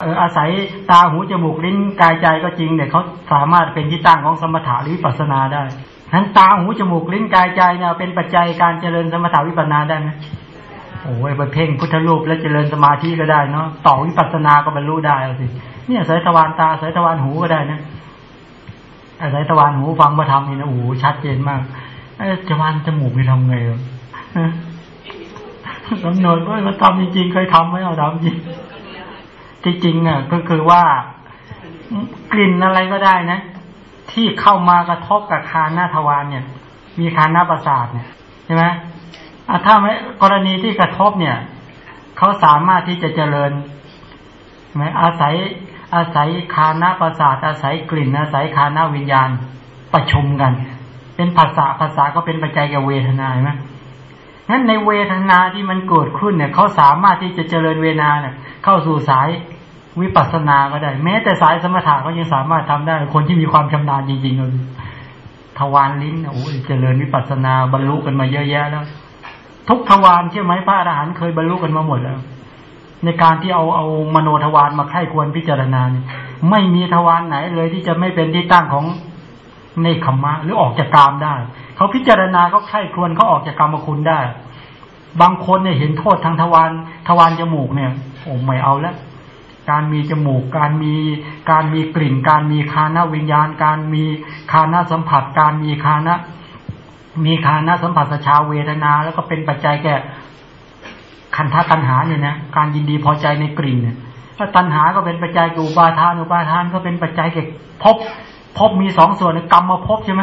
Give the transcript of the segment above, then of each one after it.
อาศัยตาหูจมูกลิ้นกายใจก็จริงเนี่ยเขาสามารถเป็นที่ตั้งของสมถะหรือวิปัสสนาได้ทั้นตาหูจมูกลิ้นกายใจเนี่ยเป็นปัจจัยการเจริญสมถะวิปัสสนาได้ไหมโอ้ยไปเพ่งพุทธรูปแล้วเจริญสมาธิก็ได้เนาะต่อวิปัสสนาก็บรรลุได้เอาสิเนี่ยสายทวารตาสายทวารหูก็ได้นะอาศัยทวารหูฟังมาทำนี่นะโอ้โหชัดเจนมากไอ้ทวารจมูกนี่ทำไงกำหนว่าเราทำจริงๆเคยทำไหมเอาทำจริง ที่จริงอะก็คือว่ากลิ่นอะไรก็ได้นะ ที่เข้ามากระทบกับคานหน้าทวารเนี่ย มีคานหน้าประสาทเนี่ยใช่ไหมถ้าไม่กรณีที่กระทบเนี่ยเขาสามารถที่จะเจริญไหมอาศัยอาศัยคานาประสาทอาศัยกลิ่น อาศัยคานาวิญญาณประชุมกัน เป็นภาษาภาษาก็เป็นปัจจัยกับเวทนาไหม นั้นในเวทนาที่มันเกิดขึ้นเนี่ยเขาสามารถที่จะเจริญเวนาเนี่ยเข้าสู่สายวิปัสสนาก็ได้ แม้แต่สายสมถะก็ยังสามารถทำได้ คนที่มีความชำนาญจริงๆเลยทวารลิ้นโอ้ยเจริญวิปัสสนาบรรลุกันมาเยอะแยะแล้ว ทุกทวารใช่ไหมพระอรหันต์เคยบรรลุกันมาหมดแล้ว ในการที่เอาเอามโนทวารมาไข้ควรพิจารณาเนี่ยไม่มีทวารไหนเลยที่จะไม่เป็นที่ตั้งของ ในขมะ หรือออกจากกามได้ เขาพิจารณาเขาไข้ควรเขาออกจากกรรมคุณได้ บางคนเนี่ยเห็นโทษทางทวารทวารจมูกเนี่ยโอ้ไม่เอาแล้วการมีจมูก การมี การมีกลิ่น การมีคานาวิญญาณ การมีคานาสัมผัส การมีคานะมีคานาสัมผัสชาเวทนา แล้วก็เป็นปัจจัยแก่คันธตัณหาเนี่ยนะ การยินดีพอใจในกลิ่นเนี่ยถ้าตัณหาก็เป็นปัจจัยแก่อุปาทาน อุปาทานก็เป็นปัจจัยแก่ภพ ภพมีสองส่วนกรรมมาภพใช่ไหม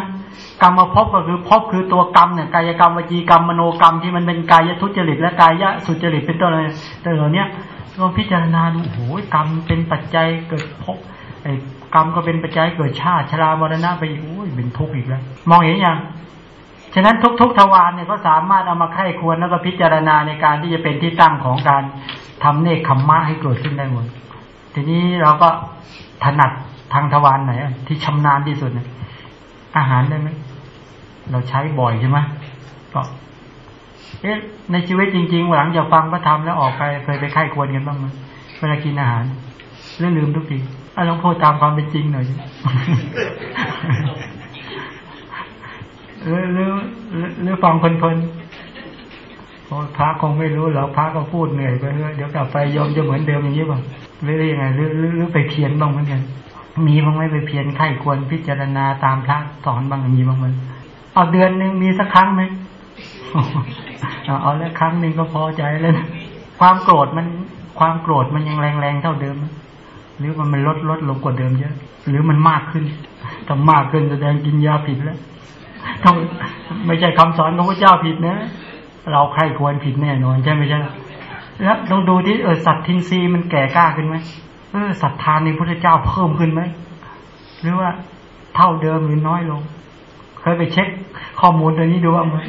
กรรมมาภพก็คือภพคือตัวกรรมเนี่ยกายกรรมวจีกรรมมโนกรรมที่มันเป็นกายทุจริตและกายะสุจริตเป็นต้นอะไรแต่เหล่านี้ลองพิจารณาดูโอ้ยกรรมเป็นปัจจัยเกิดภพไอ้กรรมก็เป็นปัจจัยเกิดชาติชรามรณะไปอีกโอ้ยเป็นทุกข์อีกแล้ว มองเห็นยังฉะนั้นทุกๆทวารเนี่ยก็สามารถเอามาไข้ควรแล้วก็พิจารณาในการที่จะเป็นที่ตั้งของการทำเนคขมมะให้เกิดขึ้นได้หมดทีนี้เราก็ถนัด ทางทวารไหนที่ชำนาญที่สุดเนี่ยอาหารได้ไหมเราใช้บ่อยใช่ไหมก็เอ๊ะในชีวิตจริง ๆ หลังจากฟังพระธรรมแล้วออกไปเคยไปไข้ควรกันบ้างไหมเวลากินอาหารเรื่องลืมทุกทีอะลองพูดตามความเป็นจริงหน่อยหรือหรือหรือฟังเพลินๆพระคงไม่รู้หรอกพระก็พูดเหนื่อยไปเรื่อยเดี๋ยวกลับไปยอมจะเหมือนเดิมอย่างนี้บ้างหรือยังไงหรือหรือไปเพียนบ้างเหมือนกัน มีบ้างไหมไปเพียนไข้ควรพิจารณาตามพระสอนบ้างมีบ้างไหมเอาเดือนหนึ่งมีสักครั้งไหมเอาแล้วครั้งหนึ่งก็พอใจแล้วความโกรธมันความโกรธมันยังแรงๆเท่าเดิม หรือมันมันลดลดลงกว่าเดิมเยอะ หรือมันมากขึ้นถ้ามากขึ้นแสดงกินยาผิดแล้วต้องไม่ใช่คำสอนของพระเจ้าผิดนะ เราใครควรผิดแน่นอนใช่ไหมใช่แล้วต้องดูที่เออสัตว์ทินซีมันแก่กล้าขึ้นไหม เออศรัทธาในพระเจ้าเพิ่มขึ้นไหมหรือว่าเท่าเดิมหรือน้อยลง เคยไปเช็คข้อมูลตัวนี้ดูว่ามัน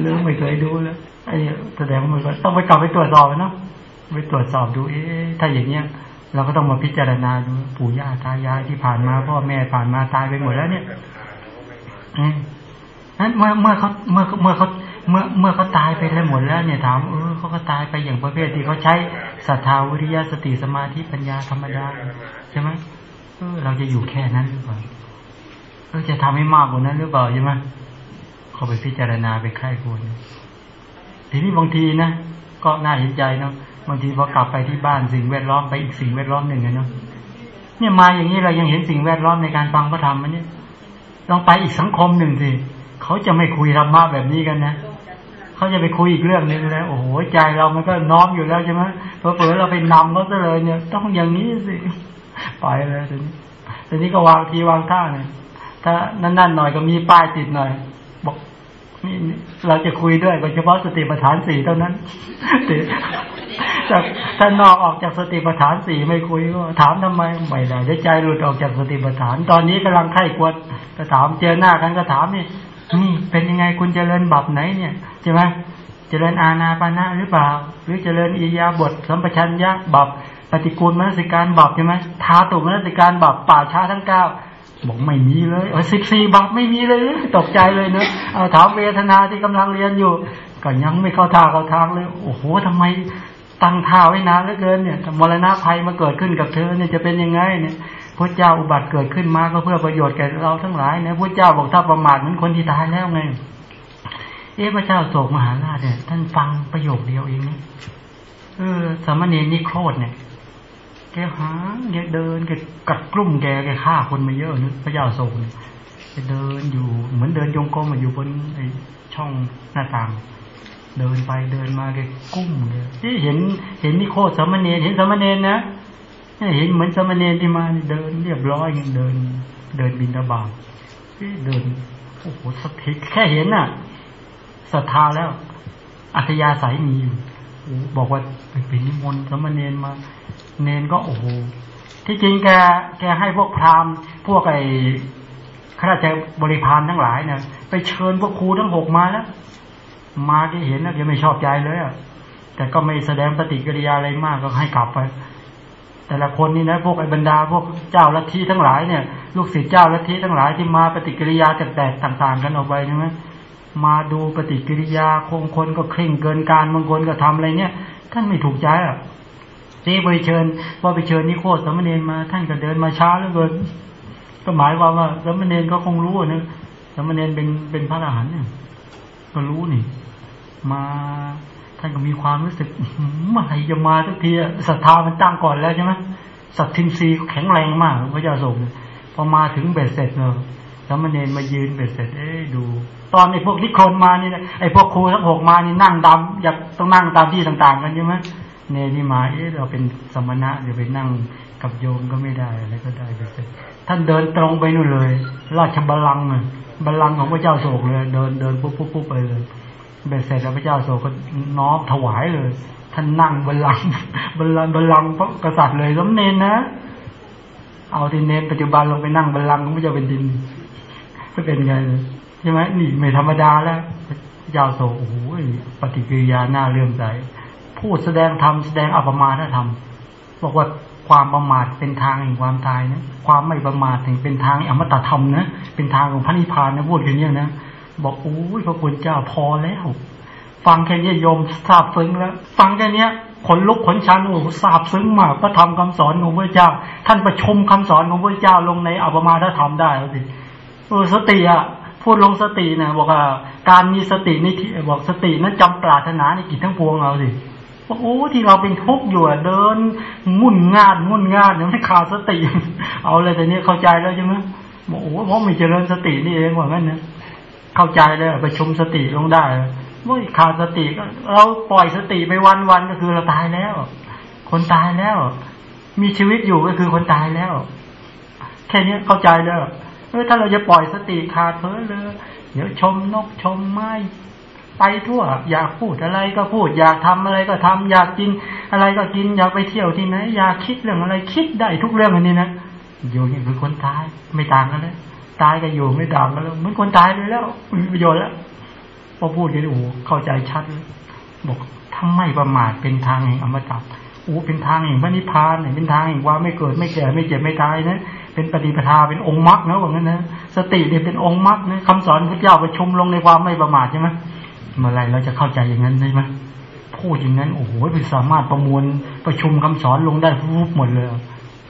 หรือไม่เคยดูแล้วไอ้แสดงว่ามันก็ต้องไปกลับไปตรวจสอบเนาะไปตรวจสอบดู เอ๊ะถ้าอย่างเนี้ยเราก็ต้องมาพิจารณาดูปู่ย่าตายายที่ผ่านมาพ่อแม่ผ่านมาตายไปหมดแล้วเนี่ยนั้นเมื่อเมื่อเขาเมื่อเมื่อเขา เมื่อเมื่อเขาตายไปแล้วหมดแล้วเนี่ยถามเออเขาก็ตายไปอย่างประเภทที่เขาใช้ศรัทธาวิริยะสติสมาธิปัญญาธรรมดาใช่ไหมเออเราจะอยู่แค่นั้นหรือเปล่าเออจะทำให้มากกว่านั้นหรือเปล่าใช่ไหมเขาไปพิจารณาไปไข้ควรทีนี้บางทีนะก็น่าเห็นใจเนาะบางทีพอกลับไปที่บ้านสิ่งแวดล้อมไปอีกสิ่งแวดล้อมหนึ่งเนาะเนี่ยมาอย่างนี้เรายังเห็นสิ่งแวดล้อมในการฟังพระธรรมมันเนี่ยลองไปอีกสังคมหนึ่งสิเขาจะไม่คุยธรรมะแบบนี้กันนะ เขาจะไปคุยอีกเรื่องนึงแล้วโอ้โหใจเรามันก็น้อมอยู่แล้วใช่ไหมเพอเผื่อเราไปนำเขาซะเลยเนี่ย ต้องอย่างนี้สิไปเลยทีนี้ทีนี้ก็วางทีวางท่าเนี่ยถ้านั่นๆหน่อยก็มีป้ายติดหน่อย บอกนี่เราจะคุยด้วยเฉพาะสติปัฏฐานสี่เท่านั้นจากถ้านอกออกจากสติปัฏฐานสี่ไม่คุยก็ถามทำไมไม่ได้ใจหลุดออกจากสติปัฏฐาน ตอนนี้กำลังไข้กวดก็ถามเจอหน้ากันก็ถามนี่ เป็นยังไงคุณเจริญบับไหนเนี่ยใช่ไหมเจริญอาณาปานะหรือเปล่า หรือเจริญอิยาบทสัมปชัญญะบับปฏิกูลมนสิการบับใช่ไหมทาตุมนสิการบับป่าช้าทั้งเก้าบอกไม่มีเลยเออสิบสี่บับไม่มีเลย ตกใจเลยเนอะเอาถามเวทนาที่กำลังเรียนอยู่ ก็ยังไม่เข้าท่าเข้าทางเลย โอ้โหทำไมตั้งท่าไว้นานเหลือเกินเนี่ยมรณะภัยมาเกิดขึ้นกับเธอเนี่ยจะเป็นยังไงเนี่ย พระเจ้าอุบัติเกิดขึ้นมาก็เพื่อประโยชน์แก่เราทั้งหลายเนี่ยพระเจ้าบอกถ้าประมาทเหมือนคนที่ตายแล้วไง เอ๊ะพระเจ้าโศกมหาราชเนี่ย ท่านฟังประโยคเดียวเองนี่เออสมณีนิโครธเนี่ยแกหาแกเดินแกกัดกลุ่มแกแกฆ่าคนมาเยอะนึกพระเจ้าโศกเนี่ยแกเดินอยู่เหมือนเดินยงกลมอยู่บนไอช่องหน้าต่างเดินไปเดินมาแกกุ้มเลยที่เห็นเห็นนิโครธสมณีเห็นสมณีนะ เห็นเหมือนสมณีที่มาเดิน เรียบร้อยยังเดิน เดินบินตาบาเดินโอ้โหสถิแค่เห็นน่ะศรัทธาแล้ว อัธยาศัยมีอยู่บอกว่าเป็นนิมนต์สมณเณรมา เนนก็โอ้โหที่จริงแกแกให้พวกพราหมณ์พวกไอ้ข้าราชบริพารทั้งหลายเนี่ยไปเชิญพวกครูทั้งหกมาแล้ว มาที่เห็นนะแกไม่ชอบใจเลยอะแต่ก็ไม่แสดงปฏิกิริยาอะไรมากก็ให้กลับไป แต่ละคนนี่นะพวกไอ้บรรดาพวกเจ้าลัทธิทั้งหลายเนี่ย ลูกศิษย์เจ้าลัทธิทั้งหลายที่มาปฏิกิริยาแตกต่างๆกันออกไปใช่ไหมมาดูปฏิกิริยาคงคนก็เคร่งเกินการบางคนก็ทำอะไรเนี่ย ท่านไม่ถูกใจอะนี่ไปเชิญพอไปเชิญนิโคตสมณเณรมาท่านก็เดินมาช้าแล้วเกินก็หมายความว่าสมณเณรก็คงรู้นะสมณเณรเป็นเป็นพระอรหันต์เนี่ยก็รู้นี่ มา ท่านก็มีความรู้สึกเมื่อไหร่จะมาสักทีศรัทธามันตั้งก่อนแล้วใช่ไหมสัตทินรีแข็งแรงมากพระเจ้าส่งพอมาถึงเบ็ดเสร็จเนอะสมณเณรมายืนเบ็ดเสร็จเอ๊ดู ตอนไอ้พวกนิครนมานี่ไอ้พวกครูทั้งหกมานี่นั่งดำอยากต้องนั่งตามที่ต่าง ๆ กันใช่ไหมเนนี่มาเอ๊ะเราเป็นสมณะเดี๋ยวไปนั่งกับโยมก็ไม่ได้อะไรก็ได้ไปท่านเดินตรงไปนู่นเลย ราชบัลลังก์บัลลังก์ของพระเจ้าโศกเลย เดินเดินปุ๊บปุ๊บปุ๊บไปเลย เบ็ดเสร็จแล้วพระเจ้าโศกน้อมถวายเลย ท่านนั่งบัลลังบัลลังบัลลังก์พระกษัตริย์เลยล้มเนนนะ เอาที่เนนปัจจุบันลงไปนั่งบัลลังก์ของพระเจ้าเป็นดินจะเป็นไงใช่ไหมนี่ไม่ธรรมดาแล้วยาวโสโอ้โหปฏิกิริยาหน้าเลื่อมใสพูดแสดงธรรมแสดงอัปมาทธรรมบอกว่าความประมาทเป็นทางแห่งความตายนะ ความไม่ประมาทถึงเป็นทางอมตะธรรมนะ เป็นทางของพระนิพพานนะพูดแค่างนี้นะ บอกโอ้ยพระคุณเจ้าพอแล้ว ฟังแค่นี้โยมทราบซึ้งแล้ว ฟังแค่นี้ขนลุกขนชันโอ้ทราบซึ้งมากพระธรรมคำสอนของพระเจ้า ท่านประชมคำสอนของพระเจ้าลงในอัปมาทธรรมได้แล้วสิเออสติอะพูดลงสตินะบอกว่าการมีสตินี่บอกสตินั้นจำปรารถนาในกิจทั้งพวงเราสิโอ้ที่เราเป็นทุกข์อยู่เดินงุ่นงานงุ่นงานยังไม่ขาดสติ เอาเลยแต่นี้เข้าใจแล้วใช่ไหมบอกโอ้เพราะไม่เจริญสตินี่เองว่างั้นนะ เข้าใจเลยไปชมสติลงได้ว่าขาดสติก็เราปล่อยสติไปวันวันก็คือเราตายแล้ว คนตายแล้ว มีชีวิตอยู่ก็คือคนตายแล้ว แค่นี้เข้าใจแล้วเออถ้าเราจะปล่อยสติขาดเพ้อเลยเดี๋ยวชมนกชมไม้ไปทั่ว อยากพูดอะไรก็พูด อยากทำอะไรก็ทำอยากกิน อะไรก็กิน อยากไปเที่ยวที่ไหนอยากคิดเรื่องอะไรคิดได้ทุกเรื่องอันนี้นะอยู่นี่คือคนตายไม่ต่างกันเลย ตายก็อยู่ไม่ต่างกันแล้วเหมือนคนตายเลยแล้วมีประโยชน์แล้วพอพูดกันโอ้เข้าใจชัดบอกทำไม่ประมาทเป็นทางแห่งอมตะโอ้เป็นทางแห่งพระนิพพานเป็นทางแห่งว่าไม่เกิดไม่แก่ไม่เจ็บไม่ตายนะเป็นปฏิปทาเป็นองค์มรรคนะว่างั้นนะสติเนี่ยเป็นองค์มรรคนะคำสอนพระเจ้าประชุมลงในความไม่ประมาทใช่ไหมเมื่อไรเราจะเข้าใจอย่างนั้นใช่ไหมพูดอย่างนั้นโอ้โหเป็นสามารถประมวลประชุมคำสอนลงได้รูปหมดเลย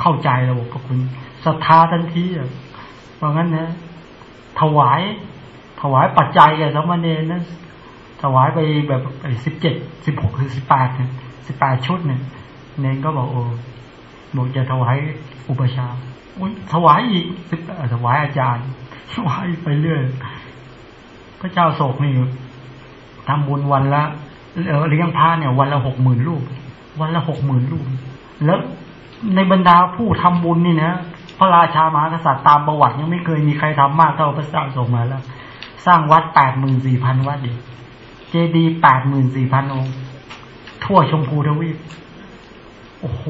เข้าใจระบบพระคุณศรัทธาทันที ว่าะงั้นนะ ถวาย ถวายปัจจัยแก่สมณเณรนะถวายไปแบบสิบเจ็ดสิบหกหรือสิบแปดสิบแปดชุดเนี่ยเนนก็บอกโอ้บอกจะถวายอุปชาถวายอีกถวายอาจารย์ ถวายไปเรื่อยพระเจ้าโศกนี่ทำบุญวันละเลี้ยงพระเนี่ย วันละหกหมื่นลูกวันละหกหมื่นลูกแล้วในบรรดาผู้ทำบุญนี่นะ พระราชามหากษัตริย์ตามประวัติยังไม่เคยมีใครทำมากเท่าพระเจ้าโศกมาแล้ว สร้างวัดแปดหมื่นสี่พันวัดเดียเจดีแปดหมื่นสี่พันองค์ ทั่วชมพูทวีป โอ้โห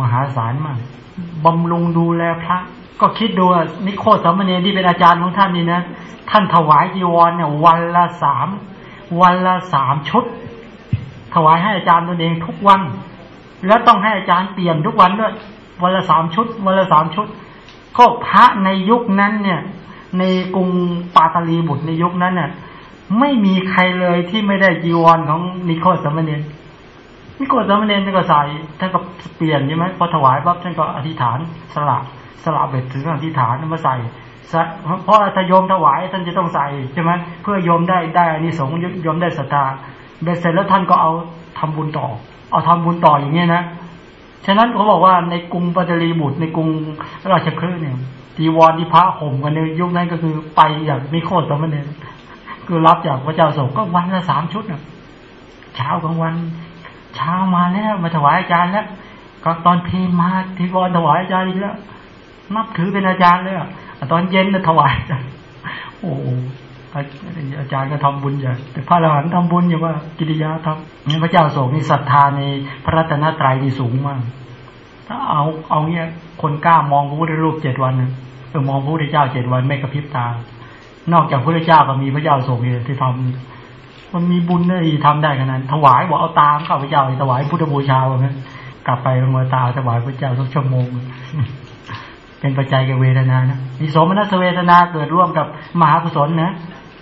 มหาศาลมากบำรุงดูแลพระ ก็คิดดูนิโคสมณีที่เป็นอาจารย์ของท่านนี่นะ ท่านถวายจีวรเนี่ย วันละสามวันละสามชุด ถวายให้อาจารย์ตนเองทุกวัน แล้วต้องให้อาจารย์เปลี่ยนทุกวันด้วย วันละสามชุดวันละสามชุด ก็พระในยุคนั้นเนี่ย ในกรุงปาตาลีบุตรในยุคนั้นเนี่ยไม่มีใครเลยที่ไม่ได้จีวรของนิโคสมณีนี่โกรธสามเณรท่านก็ใส่ท่านก็เปลี่ยนใช่ไหมพอถวายปั๊บท่านก็อธิษฐานสละสละเบ็ดถึงอธิษฐานมาใส่เพราะถ้าโยมถวายท่านจะต้องใส่ใช่ไหมเพื่อโยมได้ได้อานิสงส์โยมได้ศรัทธาเบ็ดเสร็จแล้วท่านก็เอาทำบุญต่อ เอาทำบุญต่ออย่างเงี้ยนะ ฉะนั้นเขาบอกว่าในกรุงปัจจรีบุตรในกรุงราชคฤห์เนี่ยจีวรที่พระห่มกันในยุคนั้นก็คือไปอย่างไม่โคตรสมณเณรคือรับจากพระเจ้าสงก็วันละสามชุดนะเช้ากลางวัน เช้ามาแล้วมาถวายอาจารย์แล้ว ก็ตอนเพลมาทีวรถวายอาจารย์อีกแล้วนับถือเป็นอาจารย์เลยอะตอนเย็นจะถวายโอ้ อาจารย์ก็ทำบุญอย่างแต่พระอรหันต์ทำบุญอย่างว่ากิริยาทำนี่พระเจ้าสงฆ์นี่ศรัทธาในพระรัตนตรัยนี่สูงมาก ถ้าเอาเอาเนี้ยคนกล้ามองพระพุทธรูปเจ็ดวันเออมองพระพุทธเจ้าเจ็ดวันไม่กระพริบตา นอกจากพระพุทธเจ้าก็มีพระเจ้าสงฆ์ที่ทำมันมีบุญได้ทำได้ขนาดถวายบอกเอาตามข้าพเจ้าถวายพุทธบูชาแบบนั้นกลับไปลงมาตาถวายพระเจ้าทุกชั่วโมงเป็นปัจจัยกับเวทนานะมีสมนัสเวทนาเกิดร่วมกับมหากุศลนะ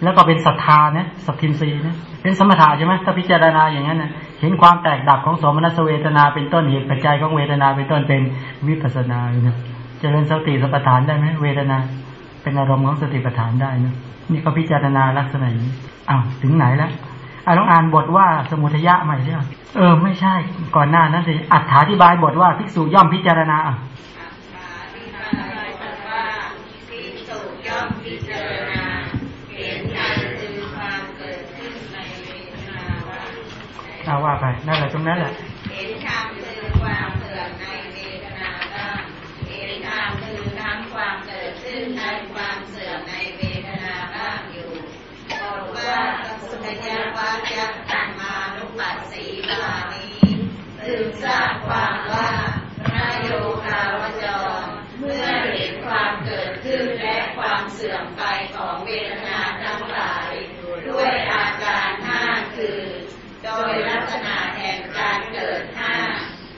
แล้วก็เป็นศรัทธานะสัพทินรีนะเป็นสมถะใช่ไหมถ้าพิจารณาอย่างนั้นนะเห็นความแตกดับของสมนัสเวทนา เป็นต้นเหตุปัจจัยของเวทนาเป็นต้นเป็นวิปัสนาเนะเจริญสติสัพฐานได้ไหมเวทนา เป็นอารมณ์ของสติปัฏฐานได้นะนี่ก็พิจารณาลักษณะนี้อ้าวถึงไหนแล้วอ่าลองอ่านบทว่าสมุทยะใหม่ใช่ไหมเออไม่ใช่ก่อนหน้านั้นสิอัถาธิบายบทว่าภิกษุย่อมพิจารณา เอาว่าไปนั่นแหละตรงนั้นแหละเห็นธรรมคือความเสื่อมในเวทนาก็เห็นธรรมคือทั้งความเกิดขึ้นในความเสื่อมในเวทนาบ้างอยู่บอกว่าสุทยาวาจธรรมานุปัสสีวานี้ซึงทราบความว่านายโยคาวจร เมื่อเห็นความเกิดขึ้นและความเสื่อมไปของเวทนาทั้งหลายด้วยอาการห้าคือโดยลักษณะแห่งการเกิดห้า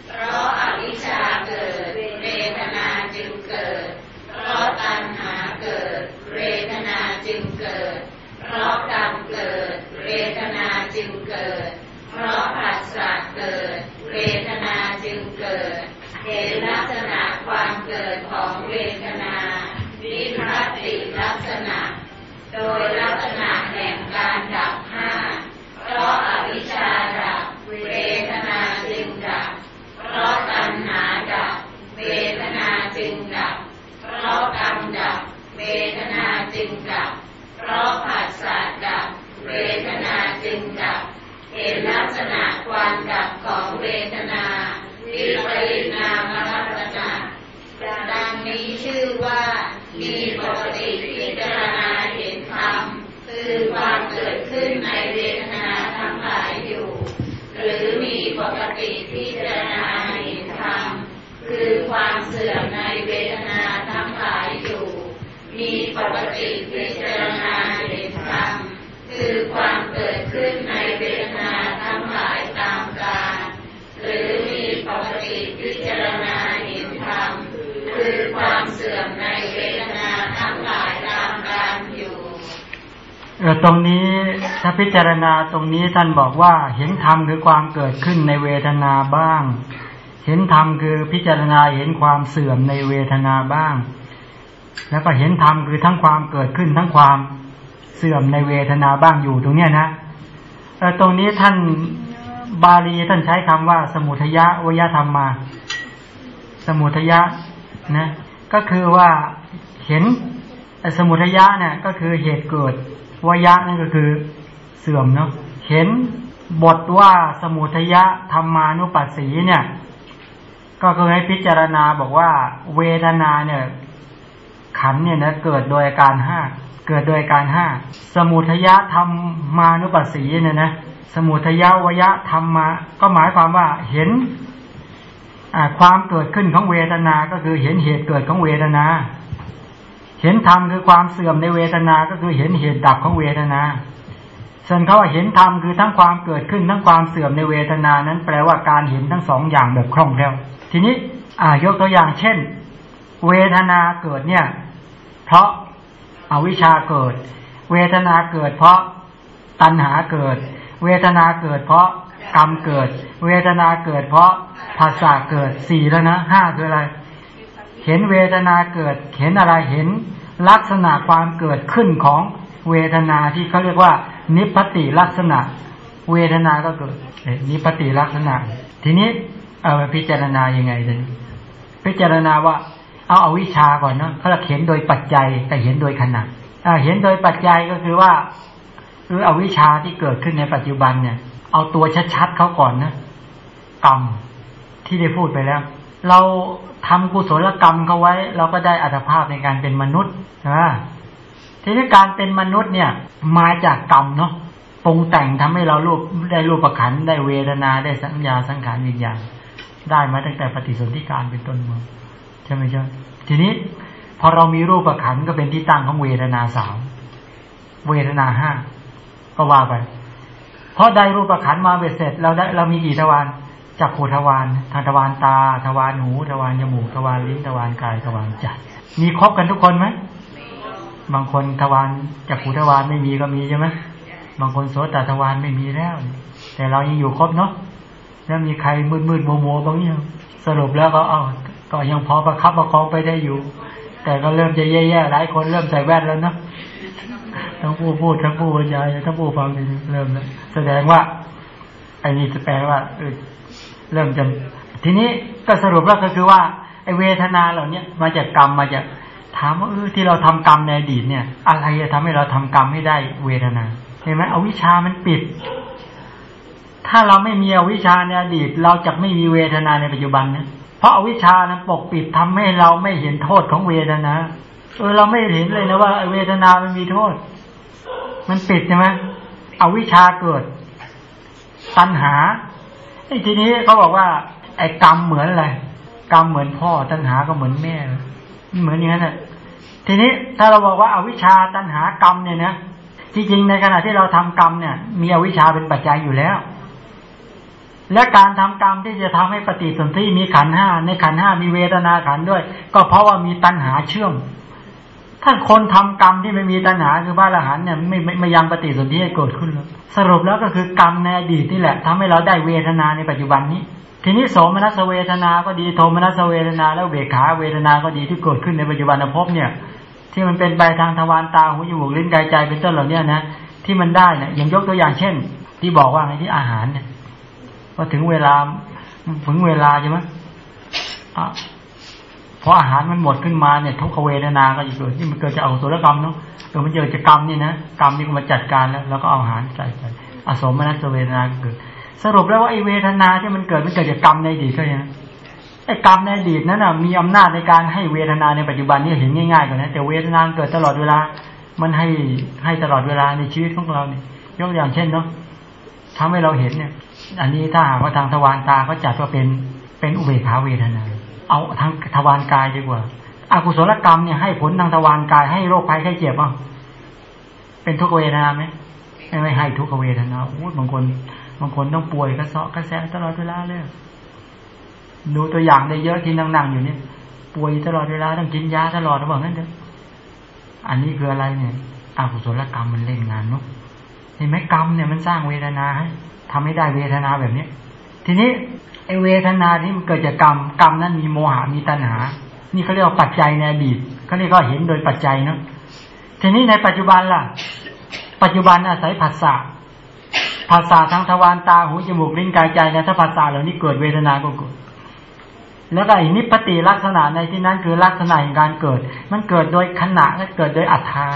เพราะอาวิชชาเกิดเวทนาจึงเกิด เพราะตัณหาเกิดเวทนาจึงเกิด เพราะกรรมเกิดเวทนาจึงเกิด เพราะผัสสะเกิดเวทนาจึงเกิด เห็นลักษณะความเกิดของเวทนาวิพัติลักษณะ โดยลักษณะแห่งการดับห้าเพราะอวิชชาดับเวทนาจึงดับ เพราะตัณหาดับเวทนาจึงดับ เพราะกรรมดับเวทนาจึงดับ เพราะผัสสะดับเวทนาจึงดับ เห็นลักษณะความดับของเวทนาวิปริณามรัตนาดังนี้ชื่อว่ามีปกติพิจารณาเห็นธรรมคือความเกิดขึ้นในเวทนาทั้งหลายอยู่ หรือมีปกติพิจารณาเห็นธรรมคือความเสื่อมในเวทนาทั้งหลายอยู่ มีปกติพิจารณาเห็นธรรมคือความเกิดขึ้นในเวทนาทั้งหลายตามกาลหรือมีปกติพิจารณาเห็นธรรมคือความเสื่อมในเวทนาทั้งหลายตามกาลอยู่เออตรงนี้ถ้าพิจารณาตรงนี้ท่านบอกว่าเห็นธรรมคือความเกิดขึ้นในเวทนาบ้าง เห็นธรรมคือพิจารณาเห็นความเสื่อมในเวทนาบ้าง แล้วก็เห็นธรรมคือทั้งความเกิดขึ้นทั้งความเสื่อมในเวทนาบ้างอยู่ตรงเนี้ยนะตรงนี้ท่านบาลีท่านใช้คำว่า สมุทยะวยธรรมมา สมุทยะนะก็คือว่าเห็นสมุทยะเนี่ยก็คือเหตุเกิดวยะนั่นก็คือเสื่อมเนาะเห็นบทว่าสมุทยะธรรมานุปัสสีเนี่ย ก็คือให้พิจารณาบอกว่า เวทนาเนี่ย ขันเนี่ยนะเกิดโดยอาการห้าเกิดโดยการห้าสมุทยะธรรมานุปัสสีเนี่ยนะสมุทยะวยะธรรมาก็หมายความว่าเห็นความเกิดขึ้นของเวทนา ก็คือเห็นเหตุเกิดของเวทนา เห็นธรรมคือความเสื่อมในเวทนา ก็คือเห็นเหตุดับของเวทนาส่วนเขาว่าเห็นธรรมคือทั้งความเกิดขึ้นทั้งความเสื่อมในเวทนานั้น แปลว่าการเห็นทั้งสองอย่างแบบคล่องแคล่วทีนี้ อ่ายกตัวอย่างเช่น เวทนาเกิดเนี่ย เพราะอาวิชชาเกิด เวทนาเกิด เพราะตัณหาเกิด เวทนาเกิด เพราะกรรมเกิด เวทนาเกิด เพราะภาษาเกิดสี่แล้วนะห้าคืออะไร เห็นเวทนาเกิด เห็นอะไรเห็นลักษณะความเกิดขึ้นของเวทนาที่เขาเรียกว่า นิพพติลักษณะ เวทนาก็เกิดนิพพติลักษณะ ทีนี้ เอาไปพิจารณายังไงเลยพิจารณาว่า เอาเอาวิชาก่อนเนาะเขาเห็นโดยปัจจัยแต่เห็นโดยขณะเห็นโดยปัจจัยก็คือว่าหรือเอาวิชาที่เกิดขึ้นในปัจจุบันเนี่ย เอาตัวชัดๆเขาก่อนนะกรรมที่ได้พูดไปแล้ว เราทำกุศลกรรมเขาไว้ เราก็ได้อัตภาพในการเป็นมนุษย์นะทีนี้การเป็นมนุษย์เนี่ย มาจากกรรมเนาะปรุงแต่งทำให้เรารูปได้รูปประคันได้เวทนาได้สัญญาสังขารวิญญาณได้มาตั้งแต่ปฏิสนธิการเป็นต้นมา ใช่ไหมใช่ทีนี้พอเรามีรูปประคันก็เป็นที่ตั้งของเวทนาสามเวทนาห้าก็ว่าไป เพราะได้รูปประคันมาเบ็ดเสร็จ เราได้เรามีกี่ทวารจักโคทวารทางทวารตาทวารหูทวารจมูกทวารลิ้นทวารกายทวารใจมีครบกันทุกคนไหมบางคนทวารจักขูทวารไม่มีก็มีใช่ไหมบางคนโสตทวารไม่มีแล้ว แต่เรายังอยู่ครบเนาะแล้วมีใครมืดมืดโมโมบางย่างสรุปแล้วก็เอา ก็ยังพอประคับประคองไปได้อยู่ แต่ก็เริ่มจะแย่ๆหลายคนเริ่มใส่แว่นแล้วเนะทั้งผู้พูดทั้งผู้บรรยายทั้งผู้ฟังเริ่มแล้วแสดงว่าไอ้นี่จะแปลว่าเออเริ่มจะทีนี้ก็สรุปแล้วก็คือว่าไอ้เวทนาเหล่านี้มาจากกรรมมาจากถามว่าเออที่เราทำกรรมในอดีตเนี่ย อะไรจะทำให้เราทำกรรมให้ได้เวทนาเห็นไหมเอาวิชามันปิด ถ้าเราไม่มีอวิชาในอดีต เราจะไม่มีเวทนาในปัจจุบันเนี่ย เพราะอวิชานั้นปกปิดทำให้เราไม่เห็นโทษของเวทนาเออเราไม่เห็นเลยนะว่าเวทนามันมีโทษ มันปิดใช่ไหมอวิชาเกิด ตัณหาไอ้ทีนี้เขาบอกว่า ไอ้กรรมเหมือนอะไรกรรมเหมือนพ่อ ตัณหาก็เหมือนแม่เหมือนอย่างนั้นแหละทีนี้ถ้าเราบอกว่าอาวิชาตัณหากรรมเนี่ยนะที่จริงในขณะที่เราทำกรรมเนี่ย มีอวิชชาเป็นปัจจัยอยู่แล้ว และการทำกรรมที่จะทำให้ปฏิสนธิมีขันห้าในขันห้ามีเวทนาขันด้วย ก็เพราะว่ามีตัณหาเชื่อม ถ้าคนทำกรรมที่ไม่มีตัณหาคือบ้าละหันเนี่ยไม่ไม่ไม่ยังปฏิสนธิให้เกิดขึ้นเลยสรุปแล้วก็คือกรรมในอดีตนี่แหละทำให้เราได้เวทนาในปัจจุบันนี้ ทีนี้โสมนัสเวทนา ก็ดีโทมนัสเวทนา แล้วเบขาเวทนา ก็ดีที่เกิดขึ้นในปัจจุบันภพเนี่ย ที่มันเป็นไปทางทวารตาหูจมูกลิ้นกายใจเป็นต้นเหล่านี้นะที่มันได้เนี่ยอย่างยกตัวอย่างเช่น ที่บอกว่าไงที่อาหารเนี่ย พอถึงเวลาถึงเวลาใช่ไหมพออาหารมันหมดขึ้นมาเนี่ยทุกขเวทนาก็จะเกิดที่มันเกิดจากอกุศลกรรมเนาะเกิดมันเกิดจากกรรมนี่นะกรรมนี่ก็มาจัดการแล้ว แล้วก็เอาอาหารใส่ไปอสมนัสเวทนาเกิด สรุปแล้วว่าไอเวทนาที่มันเกิดมันเกิดจากกรรมในอดีตก็ยังไอ้กรรมในอดีตนั้นอะมีอำนาจในการให้เวทนาในปัจจุบันนี่เห็นง่ายๆกว่านะแต่เวทนาเกิดตลอดเวลา มันให้ให้ตลอดเวลาในชีวิตของเราเนี่ยยกอย่างเช่นเนาะทำให้เราเห็นเนี่ย อันนี้ถ้าหากว่าทางทวารตาเขาจัดว่าเป็นเป็นอุเบกขาเวทนา เอาทางทวารกายดีกว่าอากุศลกรรมเนี่ยให้ผลทางทวารกายให้โรคภัยไข้เจ็บอะเป็นทุกเวทนาไหมไม่ให้ทุกเวทนาโอ้บางคนบางคนต้องป่วยกระเซาะกระแสตลอดเวลาเลยดูตัวอย่างได้เยอะที่นั่งๆอยู่เนี่ยป่วยตลอดเวลาต้องกินยาตลอดระหว่างนั้นเด้ออันนี้คืออะไรเนี่ยอากุศลกรรมมันเล่นงานเนาะ เห็นไหมกรรมเนี่ยมันสร้างเวทนาให้ทำให้ได้เวทนาแบบนี้ทีนี้ไอเวทนาที่มันเกิดจากกรรมกรรมนั้นมีโมหะมีตัณหา นี่เขาเรียกว่าปัจจัยในอดีตเขาเรียกว่าเห็นโดยปัจจัยเนาะทีนี้ในปัจจุบันล่ะ ปัจจุบันอาศัยผัสสะภาษาทางทวารตาหูจมูกลิ้นกายใจนะถ้าภาษาเหล่านี้เกิดเวทนาก็เกิดแล้วก็อีนิพติลักษณะในที่นั้นคือลักษณะของการเกิด มันเกิดโดยขณะและเกิดโดยอัตตา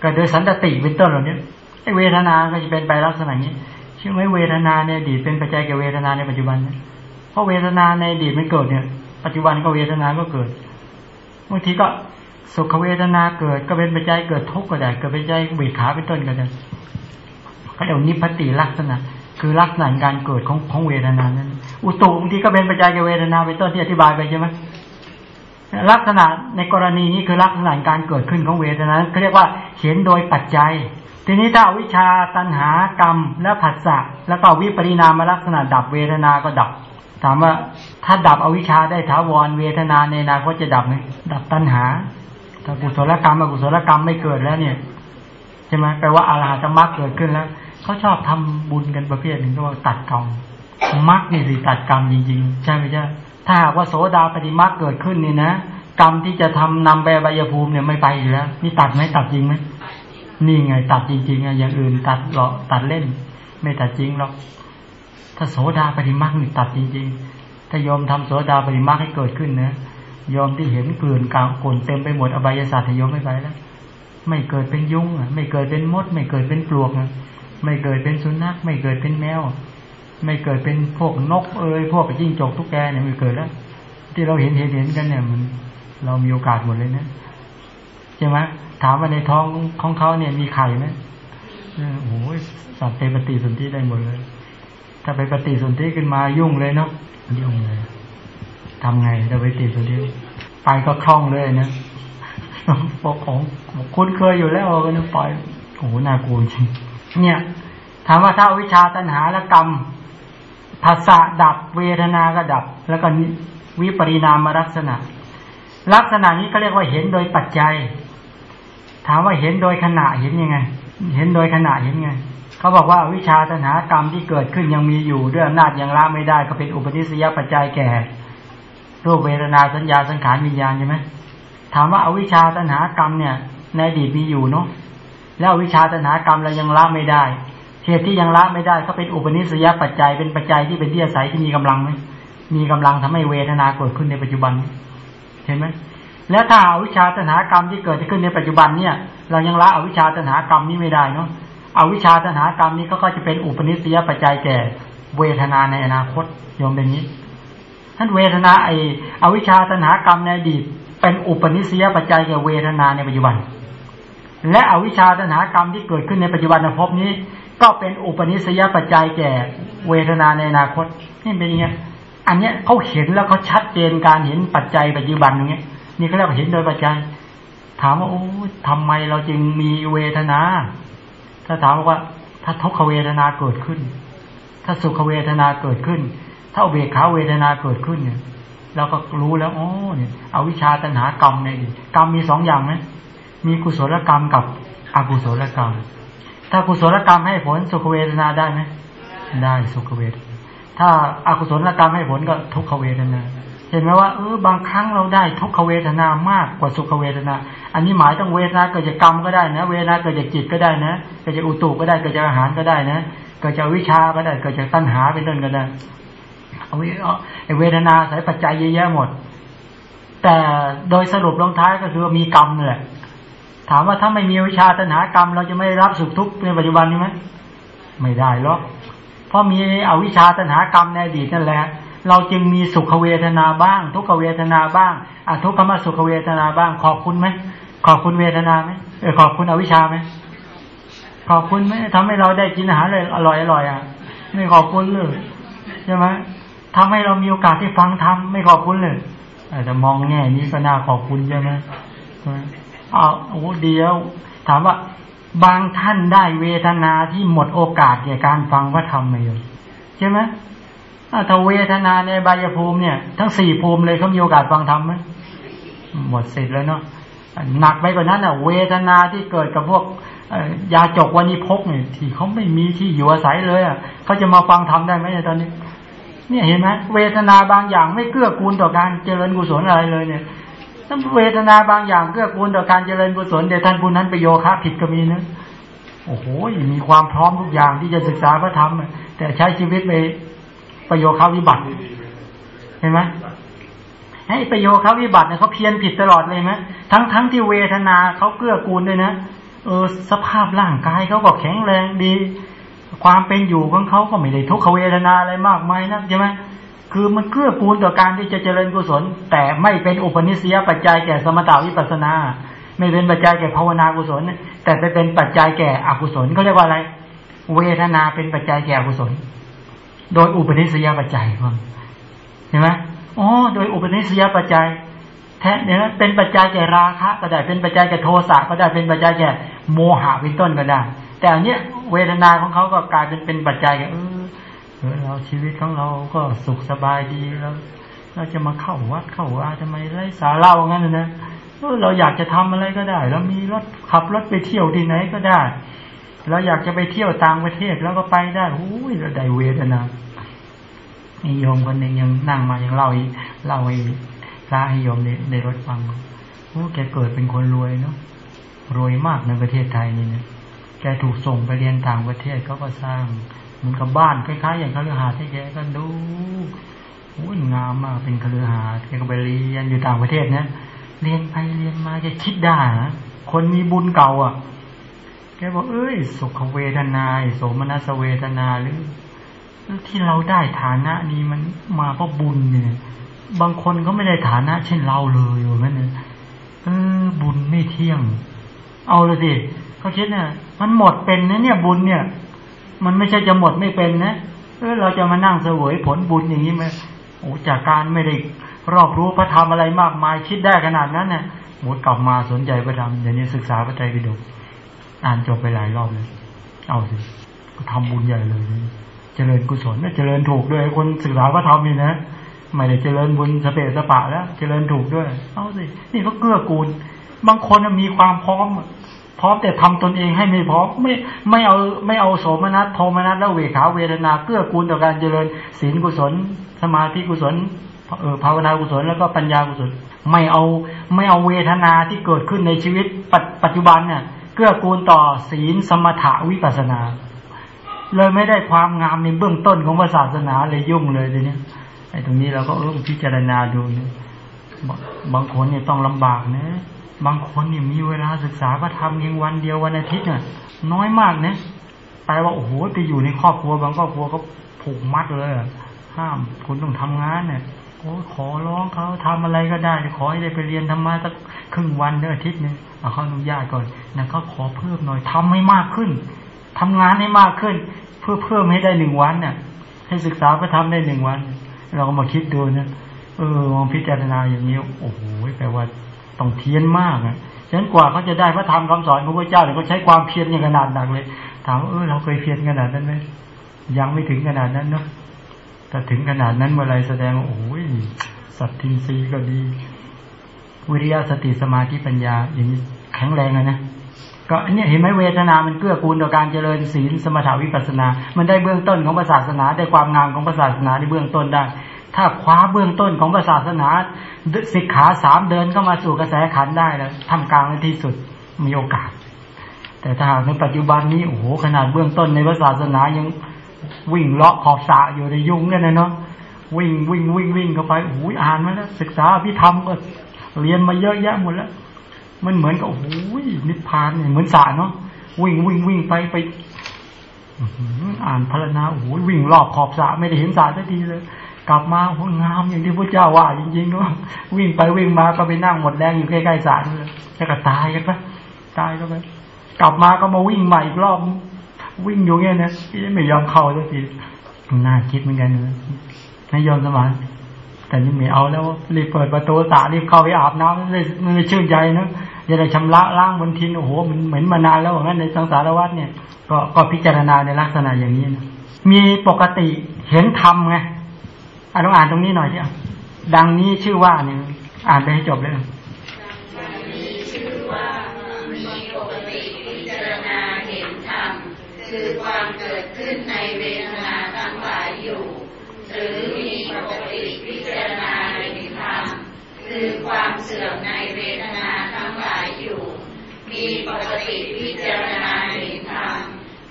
เกิดโดยสันตติเป็นต้นเหล่านี้ เวทนาก็จะเป็นไปลักษณะนี้ใช่ไหมเวทนาในอดีตเป็นปัจจัยแก่เวทนาในปัจจุบันเพราะเวทนาในอดีตมันเกิดเนี่ย ปัจจุบันก็เวทนาก็เกิดบางทีก็สุขเวทนาเกิดก็เป็นปัจจัยเกิดทุกข์ก็ได้เกิดปัจจัยเบิขาเป็นต้นก็ได้เขาเรียกนิพพติลักษณะ คือลักษณะการเกิดของของเวทนานั้น อุตุบางทีก็เป็นปัจจัยแก่เวทนาเป็นต้นที่อธิบายไปใช่ไหมลักษณะในกรณีนี้คือลักษณะการเกิดขึ้นของเวทนาเขาเรียกว่าเห็นโดยปัจจัย ทีนี้ถ้าวิชาตัณหากรรมและผัสสะแล้วก็วิปริณามลักษณะดับเวทนาก็ดับ ถามว่าถ้าดับอวิชาได้ถาวรเวทนาในอนาคตจะดับไหมดับตัณหาถ้ากุศลกรรมอกุศลกรรมไม่เกิดแล้วเนี่ยใช่ไหมแปลว่าอาราธรรมะเกิดขึ้นแล้วเขาชอบทำบุญกันประเภทหนึ่งก็ว่าตัดกรรมมรรคนี่สิตัดกรรมจริงๆ ใช่ไหมใช่ถ้าหากว่าโสดาปฏิมรรคเกิดขึ้นนี่นะกรรมที่จะทำนำไปใบยภูมิเนี่ยไม่ไปอยู่แล้วนี่ตัดไหมตัดจริงไหม นี่ไงตัดจริงๆไงอย่างอื่นตัดหรอตัดเล่น ไม่ตัดจริงหรอกถ้าโสดาปฏิมรรคนี่ตัดจริงๆ ถ้ายอมทำโสดาปฏิมรรคให้เกิดขึ้นนะยอมที่เห็นเกลื่อนกลางกลเต็มไปหมดอบายศาสตร์ยอมไม่ไปแล้ว ไม่เกิดเป็นยุงอะ ไม่เกิดเป็นมด ไม่เกิดเป็นปลวกอะไม่เกิดเป็นสุนัข ไม่เกิดเป็นแมว ไม่เกิดเป็นพวกนกเอ้ยพวกจิ้งจกทุกแกเนี่ยไม่เกิดแล้ว ที่เราเห็นเห็นเห็นกันเนี่ยมัน เรามีโอกาสหมดเลยนะใช่ไหม ถามว่าในท้องของเขาเนี่ยมีไข่ไหมโอ้ยสัตว์ไปปฏิสนธิได้หมดเลย ถ้าไปปฏิสนธิขึ้นมายุ่งเลยเนาะยุ่งเลยทำไงถ้าไปติดสนธิไปก็คล่องเลยนะพวกของคุ้นเคยอยู่แล้วก็นึกปล่อยโอ้โหน่ากลัวจริงเนี่ยถามว่าถ้าวิชาตัณหาและกรรมภาษาดับเวทนาก็ดับ แล้วก็วิปริณามลักษณะ ลักษณะนี้ก็เรียกว่าเห็นโดยปัจจัย ถามว่าเห็นโดยขณะเห็นยังไง เห็นโดยขณะเห็นไงเขาบอกว่าวิชาตัณหากรรมที่เกิดขึ้นยังมีอยู่ด้วยอำนาจยังละไม่ได้ก็เป็นอุปนิสัยปัจจัยแก่รูปเวทนาสัญญาสังขารวิญญาณใช่ไหมถามว่าอาวิชาตัณหากรรมเนี่ย ในอดีตมีอยู่เนาะแล้ววิชาตัณหากรรมเรายังละไม่ได้เหตุที่ยังละไม่ได้ก็เป็นอุปนิสัยปัจจัยเป็นปัจจัยที่เป็นที่อาศัยที่มีกำลังไหมมีกำลังทำให้เวทนาเกิดขึ้นในปัจจุบัน เห็นไหม แล้วถ้าอาวิชาตัณหากรรมที่เกิดขึ้นในปัจจุบันเนี่ย เรายังละอวิชาตัณหากรรมนี้ไม่ได้เนาะอวิชาตัณหากรรมนี้ก็จะเป็นอุปนิสัยปัจจัยแก่ เวทนาในอนาคตยอมเป็นนี้ท่านเวทนาไออวิชชาตัณหากรรมในอดีตเป็นอุปนิสัยปัจจัยแก่เวทนาในปัจจุบัน และอวิชชาตัณหากรรมที่เกิดขึ้นในปัจจุบันภพนี้ ก็เป็นอุปนิสัยปัจจัยแก่เวทนาในอนาคตนี่เป็นยังไงอันเนี้ยเขาเห็นแล้วเขาชัดเจนการเห็นปัจจัยปัจจุบันอย่างเงี้ย นี่เขาเรียกเห็นโดยปัจจัย ถามว่าโอ้ทำไมเราจึงมีเวทนา ถ้าถามว่า ถ้าทุกขเวทนาเกิดขึ้น ถ้าสุขเวทนาเกิดขึ้น ถ้าเบกขาเวทนาเกิดขึ้นเนี่ยเราก็รู้แล้วโอ๋อเนี่ยเอาวิชาตัณหากรรมในกรรมมีสองอย่างไหมมีกุศลกรรมกับอกุศลกรรม ถ้ากุศลกรรมให้ผลสุขเวทนาได้ไหมได้สุขเวทถ้าอากุศลกรรมให้ผลก็ทุกขเวทนา เห็นไหมว่าเออบางครั้งเราได้ทุกขเวทนามากกว่าสุขเวทนา อันนี้หมายต้องเวทนาเกิดจากกรรมก็ได้นะ เวทนาเกิดจากจิตก็ได้นะเกิดจากอุตุก็ได้เกิดจากอาหารก็ได้นะเกิดจากวิชาก็ได้เกิดจากตัณหาเป็นต้นก็ได้เอาเวทนาสายปัจจัยเยอะแยะหมด แต่โดยสรุปลงท้ายก็คือมีกรรมแหละถามว่าถ้าไม่มีวิชาตัณหากรรม เราจะไม่รับสุขทุกข์ในปัจจุบันนี้ไหมไม่ได้หรอกเพราะมีอวิชาตัณหากรรมในอดีตนั่นแหละ เราจึงมีสุขเวทนาบ้าง ทุกขเวทนาบ้างอทุกขมสุขเวทนาบ้าง ขอบคุณไหมขอบคุณเวทนาไหมเออขอบคุณอวิชชาไหมขอบคุณไหมทำให้เราได้กินอาหารเลยอร่อยอร่อยอะ ไม่ขอบคุณเลยใช่ไหมทำให้เรามีโอกาสที่ฟังทำไม่ขอบคุณเลยอาจจะมองแง่นี้ก็น่าขอบคุณใช่ไหมเอาโอ้เดียว ถามว่าบางท่านได้เวทนาที่หมดโอกาสแก่การฟังพระธรรมมาอยู่ใช่ไหม ถ้าเวทนาในบายภูมิเนี่ย ทั้งสี่ภูมิเลยเขามีโอกาสฟังธรรมไหมหมดสิทธิ์แล้วเนาะหนักไปกว่านั้นอะ เวทนาที่เกิดกับพวกยาจกวันนี้พกเนี่ยที่เขาไม่มีที่อยู่อาศัยเลยอะเขาจะมาฟังธรรมได้ไหมตอนนี้ เนี่ยเห็นไหมเวทนาบางอย่างไม่เกื้อกูลต่อการเจริญกุศลอะไรเลยเนี่ยถ้าเวทนาบางอย่างเกื้อกูลต่อการเจริญกุศลเดี๋ยวท่านผู้นั้นไปโยคะผิดก็มีนะโอ้โหมีความพร้อมทุกอย่างที่จะศึกษาพระธรรมแต่ใช้ชีวิตไป ประโยชน์เขาวิบัติ เห็นไหมให้ประโยชน์เขาวิบัติเนี่ยเขาเพี้ยนผิดตลอดเลยไหมทั้งทั้งที่เวทนาเขาเกื้อกูลด้วยนะเออสภาพร่างกายเขาก็แข็งแรงดี ความเป็นอยู่ของเขาก็ไม่ได้ทุกขเวทนาอะไรมากมายนะใช่ไหมคือมันเกื้อกูลต่อการที่จะเจริญกุศล แต่ไม่เป็นอุปนิสัยปัจจัยแก่สมถาวิปัสนา ไม่เป็นปัจจัยแก่ภาวนากุศล แต่ไปเป็นปัจจัยแก่อกุศลเขาเรียกว่าอะไร เวทนาเป็นปัจจัยแก่อกุศล โดยอุปนิสัยปัจจัยเห็นไหมอ๋อโดยอุปนิสัยปัจจัยแท้เนี่ยเป็นปัจจัยแก่ราคะก็ได้เป็นปัจจัยแก่โทสะก็ได้เป็นปัจจัยแก่โมหะเป็นต้นก็ได้ แต่อันเนี้ยเวทนาของเขาก็กลายเป็นเป็นปัจจัยเออเออเราชีวิตของเราก็สุขสบายดีแล้วเราจะมาเข้าวัดเข้าว่าทำไมไร้สาระงั้นนะเราอยากจะทำอะไรก็ได้เรามีรถขับรถไปเที่ยวที่ไหนก็ได้ เราอยากจะไปเที่ยวต่างประเทศแล้วก็ไปได้โอ้ยเราได้เวทนานิยมคนหนึ่งยังนั่งมายังเล่าเล่าให้พระให้โยมในในรถฟังโอ้แกเกิดเป็นคนรวยเนาะรวยมากในประเทศไทยนี่นะแกถูกส่งไปเรียนต่างประเทศเขาก็สร้างเหมือนกับบ้านคล้ายๆอย่างคฤหาสน์ที่แกก็ดูโอ้ยงามมากเป็นคฤหาสน์แกก็ไปเรียนอยู่ต่างประเทศนะเรียนไปเรียนมาแกคิดได้นะคนมีบุญเก่าอะ แกบอกเอ้ย สุขเวทนาโสมนัสเวทนาหรือที่เราได้ฐานะนี้มันมาเพราะบุญเนี่ย บางคนก็ไม่ได้ฐานะ เช่นเราเลยอยู่นั่นเนี่ยเออบุญไม่เที่ยง เอาเลยสิเขาคิดเนี่ยมันหมดเป็นนะเนี่ยบุญเนี่ย มันไม่ใช่จะหมดไม่เป็นนะเออเราจะมานั่งเสวยผลบุญอย่างนี้ไหมโอ้จากการไม่ได้รอบรู้พระธรรมอะไรมากมายคิดได้ขนาดนั้นเนี่ยหมดกลับมาสนใจพระธรรมเดี๋ยวนี้ศึกษาพระไตรปิฎก อ่านจบไปหลายรอบเลยเอาสิก็ทำบุญใหญ่เลยเจริญกุศลเจริญถูกด้วยคนศึกษาพระธรรมนี่นะไม่ได้เจริญบุญสเปสปะแล้ว เจริญถูกด้วย เอาสินี่ก็เกื้อกูล บางคนมีความพร้อม พร้อมแต่ทำตนเองให้ไม่พร้อมไม่ไม่เอาไม่เอาโสมนัสโทมนัสแล้วเวขาเวทนาเกื้อกูลต่อการเจริญศีลกุศล สมาธิกุศลเออภาวนากุศลแล้วก็ปัญญากุศล ไม่เอาไม่เอาเวทนาที่เกิดขึ้นในชีวิตปัจจุบันเนี่ย เกื้อกูลต่อศีลสมถะวิปัสนา เลยไม่ได้ความงามในเบื้องต้นของศาสนาเลยยุ่งเลยทีนี้ไอ้ตรงนี้เราก็เออพิจารณาดูเนี่ยบางคนเนี่ยต้องลำบากนะบางคนเนี่ยมีเวลาศึกษาพระธรรมเพียงวันเดียววันอาทิตย์เนี่ยน้อยมากนะแปลว่าโอ้โหไปอยู่ในครอบครัวบางครอบครัวก็ผูกมัดเลยห้ามคุณต้องทำงานเนี่ย โอ้ขอร้องเขาทำอะไรก็ได้ ขอให้ได้ไปเรียนธรรมะสักครึ่งวันเดืออาทิตย์นึงเอาเขาอนุญาตก่อนนะก็ขอเพิ่มหน่อยทำให้มากขึ้นทำงานให้มากขึ้น เพื่อเพิ่มให้ได้หนึ่งวันเนี่ยให้ศึกษาพระธรรมได้หนึ่งวัน เราก็มาคิดดูนะเออมองพิจารณาอย่างนี้โอ้โหแปลว่าต้องเทียนมากอะฉะนั้นกว่าเขาจะได้พระธรรมคำสอนของพระเจ้าเนี่ยเขาใช้ความเพียรอย่างขนาดหนักเลย ถามว่าเออเราเคยเพียรขนาดนั้นไหมยังไม่ถึงขนาดนั้นเนาะ แต่ถึงขนาดนั้นเมื่อไรแสดงว่าโอ้ยสัตทินรีก็ดี วิริยะสติสมาธิปัญญา อย่างนี้แข็งแรงเลยนะก็อันนี้เห็นไหมเวทนามันเกื้อกูลต่อการเจริญศีลสมถาวิปัสนา มันได้เบื้องต้นของศาสนา ได้ความงามของศาสนาในเบื้องต้นได้ ถ้าคว้าเบื้องต้นของศาสนาสิกขาสามเดินเข้ามาสู่กระแสขันได้แล้วทำกลางในที่สุดมีโอกาส แต่ถ้าในปัจจุบันนี้โอ้โหขนาดเบื้องต้นในศาสนายัง วิ่งเลาะขอบสะอยู่ในยุงกันนะเนาะวิ่งวิ่งวิ่งวิ่งเข้าไปโอ้ยอ่านมาแล้วศึกษาพิธรรมก็เรียนมาเยอะแยะหมดแล้ว มันเหมือนกับโอ้ยนิพพานเนี่ยเหมือนสาเนาะวิ่งวิ่งวิ่งไปไปอ่านพารณาโอ้ยวิ่งรอบขอบสระไม่ได้เห็นสาสักทีเลย กลับมาโอ้งามอย่างที่พระเจ้าว่าจริงๆเนาะวิ่งไปวิ่งมาก็ไปนั่งหมดแรงอยู่ใกล้ๆสารเลยแล้วก็ตายกันปะตายก็ไปกลับมาก็มาวิ่งใหม่อีกรอบ วิ่งอยู่เงี้ยนะไม่ยอมเข้าสักทีน่าคิดเหมือนกันนะนายยอมสมานแต่นี่ไม่เอาแล้วรีบเปิดประตูสารีบเข้าไปอาบน้ำเลยมันชื่นใจนะจะได้ชำระล้างบนทินโอ้โหมันเหม็นมานานแล้วอย่างนั้นในสังสารวัฏเนี่ย ก็ก็พิจารณาในลักษณะอย่างนี้นะมีปกติเห็นธรรมไงอ่านต้องอ่านตรงนี้หน่อยที่ดังนี้ชื่อว่าเนี่ยอ่านไปให้จบเลย คือความเกิดขึ้นในเวทนาทั้งหลายอยู่ หรือมีปกติพิจารณาในธรรมคือความเสื่อมในเวทนาทั้งหลายอยู่ มีปกติพิจารณาในธรรม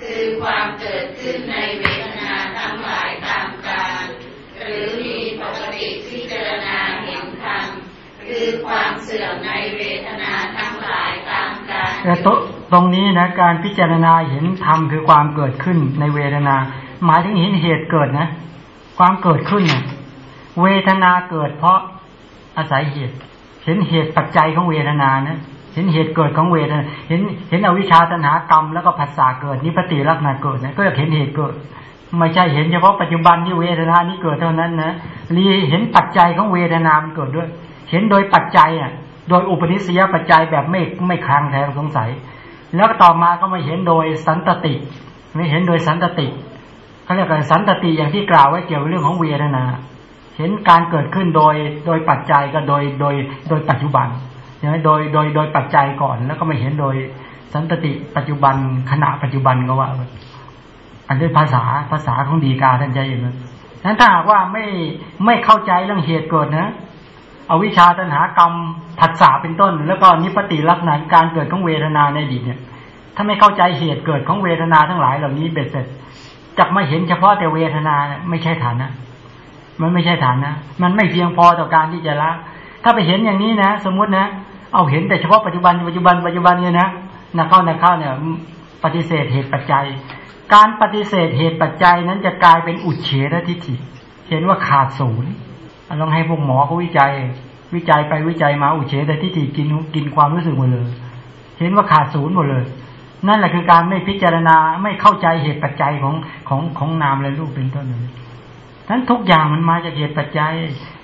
คือความเกิดขึ้นในเวทนาทั้งหลายตามกาลหรือมีปกติพิจารณาเห็นธรรมคือความเสื่อมในเวทนา กาลตรงนี้นะการพิจารณาเห็นธรรมคือความเกิดขึ้นในเวทนา หมายถึงเห็นเหตุเกิดนะ ความเกิดขึ้นเนี่ยเวทนาเกิดเพราะอาศัยเหตุ เห็นเหตุปัจจัยของเวทนานะเห็นเหตุเกิดของเวทนา เห็นเห็นอวิชชาตัณหากรรมแล้วก็ผัสสะเกิดนิพติลักษณะเกิดนะก็เห็นเหตุเกิด ไม่ใช่เห็นเฉพาะปัจจุบันที่เวทนานี้เกิดเท่านั้นนะรีเห็นปัจจัยของเวทนามันเกิดด้วย เห็นโดยปัจจัยอะ โดยอุปนิสัยปัจจัยแบบไม่ไม่คลางแทงสงสัย แล้วต่อมาก็มาเห็นโดยสันตติ ไม่เห็นโดยสันตติเขาเรียกว่าสันตติอย่างที่กล่าวไว้เกี่ยวกับเรื่องของเวทนา เห็นการเกิดขึ้นโดยโดยปัจจัยก็โดยโดยโดยปัจจุบันนะโดยโดยโดยปัจจัยก่อน แล้วก็มาเห็นโดยสันตติปัจจุบันขณะปัจจุบันก็ว่า อันด้วยภาษาภาษาของดีกาท่านใจอย่างนั้นนั้นถ้าหากว่าไม่ไม่เข้าใจเรื่องเหตุเกิดนะ อาวิชาตัณหากรรมผัสสะเป็นต้น แล้วก็นิพติลักษณะการเกิดของเวทนาในอดีตเนี่ย ถ้าไม่เข้าใจเหตุเกิดของเวทนาทั้งหลายเหล่านี้เบ็ดเสร็จจับมาเห็นเฉพาะแต่เวทนาไม่ใช่ฐานนะมันไม่ใช่ฐานนะ มันไม่เพียงพอต่อการที่จะละ ถ้าไปเห็นอย่างนี้นะ สมมุตินะ เอาเห็นแต่เฉพาะปัจจุบันปัจจุบันปัจจุบันเนี่ยนะนักเข้านักเข้าเนี่ย ปฏิเสธเหตุปัจจัย การปฏิเสธเหตุปัจจัยนั้นจะกลายเป็นอุเฉรทิฏฐิ เห็นว่าขาดศูนย์ ลองให้พวกหมอเขาวิจัย วิจัยไปวิจัยมาอุเฉรทิฏฐิกินกินความรู้สึกหมดเลย เห็นว่าขาดศูนย์หมดเลย นั่นแหละคือการไม่พิจารณาไม่เข้าใจเหตุปัจจัยของของของนามและรูปเป็นต้นเลยนั้นทุกอย่างมันมาจากเหตุปัจจัย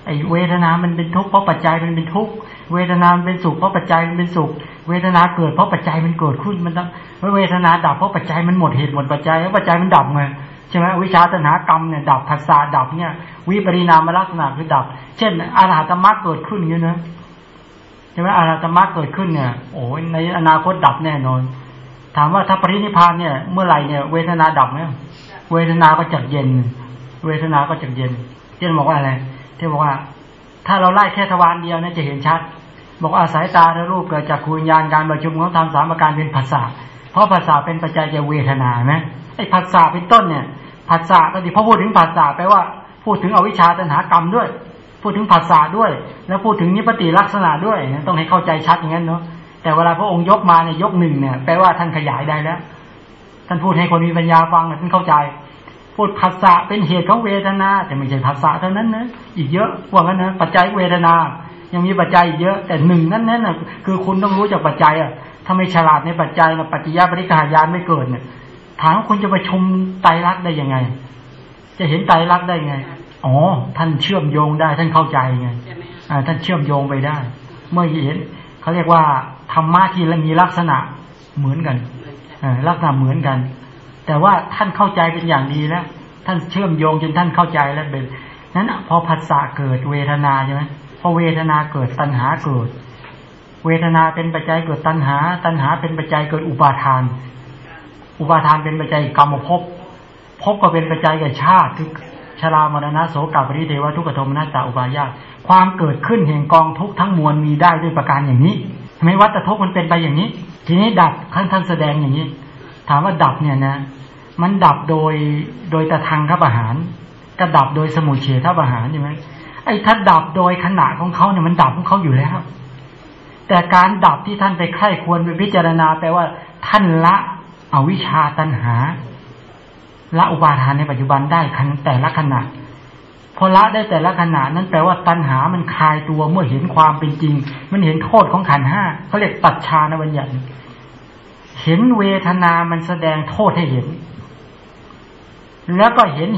ไอ้เวทนา มันเป็นทุกข์เพราะปัจจัยมันเป็นทุกข์ เวทนาเป็นสุขเพราะปัจจัยมันเป็นสุข เวทนาเกิดเพราะปัจจัยมันเกิดขึ้น มันต้องเวทนาดับเพราะปัจจัยมันหมดเหตุหมดปัจจัยแล้วปัจจัยมันดับไง ใช่ไหมวิชาตนากรรมเนี่ยดับภาษาดับเนี่ยวิปริณามลักษณะคือดับ เช่นอาราตมรรคเกิดขึ้นอย่างนี้นะใช่ไหมอาราตมรรคเกิดขึ้นเนี่ยโอ้ในอนาคตดับแน่นอน ถามว่าถ้าปรินิพานเนี่ย เมื่อไหร่เนี่ยเวทนาดับไหมเวทนาก็จะเย็น เวทนาก็จะเย็นที่บอกว่าอะไรที่บอกว่า ถ้าเราไล่แค่ทวารเดียวเนี่ยจะเห็นชัด บอกอาศัยตาและรูปเกิดจากคุญญาณการประชุมของธรรมสามประการเป็นภาษาเพราะภาษาเป็นปัจจัยแก่เวทนาไหม ไอ้ภาษาเป็นต้นเนี่ยภาษาก็ดีพอพูดถึงภาษาแปลว่าพูดถึงอวิชชาตัณหากรรมด้วย พูดถึงภาษาด้วย แล้วพูดถึงนิพติลักษณะด้วยต้องให้เข้าใจชัดอย่างนั้นเนาะแต่เวลาพระองค์ยกมาเนี่ยยกหนึ่งเนี่ยแปลว่าท่านขยายได้แล้ว ท่านพูดให้คนมีปัญญาฟังท่านเข้าใจ พูดภาษาเป็นเหตุของเวทนา แต่ไม่ใช่ภาษาเท่านั้นนะอีกเยอะว่างั้นนะปัจจัยเวทนา ยังมีปัจจัยอีกเยอะ แต่หนึ่งนั้นนั่นนะคือคุณต้องรู้จากปัจจัยอะถ้าไม่ฉลาดในปัจจัยนะปัจจัยปริกาญาณไม่เกิดเนี่ย ถามคุณจะไปชมไตรลักษณ์ได้ยังไง จะเห็นไตรลักษณ์ได้ไง อ๋อ ท่านเชื่อมโยงได้ ท่านเข้าใจไงอ่า ท่านเชื่อมโยงไปได้ เมื่อเห็นเขาเรียกว่าธรรมะที่มีลักษณะเหมือนกันลักษณะเหมือนกัน แต่ว่าท่านเข้าใจเป็นอย่างดีแล้ว ท่านเชื่อมโยงจนท่านเข้าใจแล้วเป็นนั้นพอผัสสะเกิดเวทนาใช่ไหมพอเวทนาเกิดตัณหาเกิด เวทนาเป็นปัจจัยเกิดตัณหา ตัณหาเป็นปัจจัยเกิดอุปาทาน อุปาทานเป็นปัจจัยกรรมภพภพก็เป็นปัจจัยแก่ชาติคือชรามรณะโสกาปริเทวทุกขโทมนัสสาอุบายาความเกิดขึ้นแห่งกองทุกทั้งมวลมีได้ด้วยประการอย่างนี้ไม่วัตทุกมันเป็นไปอย่างนี้ ทีนี้ดับท่านท่านแสดงอย่างนี้ ถามว่าดับเนี่ยนะ มันดับโดยโดยตะทางขับอาหารก็ดับโดยสมุเฉทอาหารใช่ไหมไอ้ถ้าดับโดยขณะของเขาเนี่ยมันดับของเขาอยู่แล้ว แต่การดับที่ท่านไปใคร่ควรไปพิจารณาแปลว่าท่านละ อวิชชาตันหาละอุปาทานในปัจจุบันได้คันแต่ละขณะพอละได้แต่ละขณะนั้นแปลว่าตัณหามันคลายตัวเมื่อเห็นความเป็นจริง มันเห็นโทษของขันห้าเขาเรียกตัดชานบัญญัติเห็นเวทนามันแสดงโทษให้เห็น แล้วก็เห็น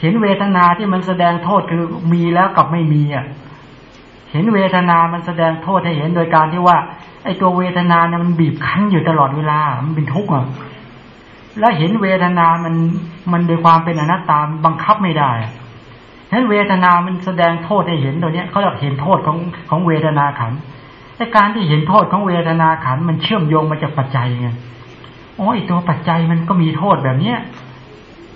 เห็นเวทนาที่มันแสดงโทษคือมีแล้วกับไม่มีอะ เห็นเวทนามันแสดงโทษให้เห็นโดยการที่ว่า ไอ้ตัวเวทนาเนี่ยมันบีบคั้นอยู่ตลอดเวลา มันเป็นทุกข์อะ แล้วเห็นเวทนามันมันโดยความเป็นอนัตตาบังคับไม่ได้ฉะนั้นเวทนามันแสดงโทษให้เห็นตัวเนี้ยเขาเรียกเห็นโทษของของเวทนาขันแต่การที่เห็นโทษของเวทนาขันมันเชื่อมโยงมาจากปัจจัยไงโอ้ยตัวปัจจัยมันก็มีโทษแบบเนี้ย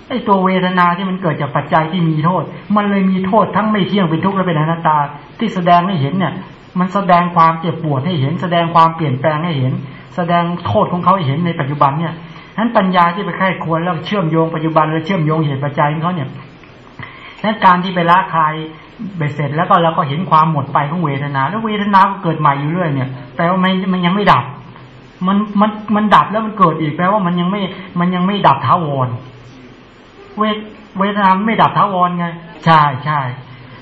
ไอ้ตัวเวทนาที่มันเกิดจากปัจจัยที่มีโทษ มันเลยมีโทษทั้งไม่เที่ยงเป็นทุกข์และเป็นอนัตตา ที่แสดงให้เห็นเนี่ย มันแสดงความเจ็บปวดให้เห็น แสดงความเปลี่ยนแปลงให้เห็น แสดงโทษของเขาให้เห็นในปัจจุบันเนี่ย นั้นปัญญาที่ไปไข้ควรแล้วเชื่อมโยงปัจจุบันแล้วเชื่อมโยงเหตุปัจจัยของเขาเนี่ยนั้นการที่ไปละคายเบ็ดเสร็จแล้วก็เราก็เห็นความหมดไปของเวทนา แล้วเวทนาก็เกิดใหม่อยู่เรื่อยเนี่ยแปลว่ามันมันยังไม่ดับ มันมันมันดับแล้วมันเกิดอีกแปลว่ามันยังไม่มันยังไม่ดับท้าวรเวทเวทนาไม่ดับท้าวรไงใช่ใช่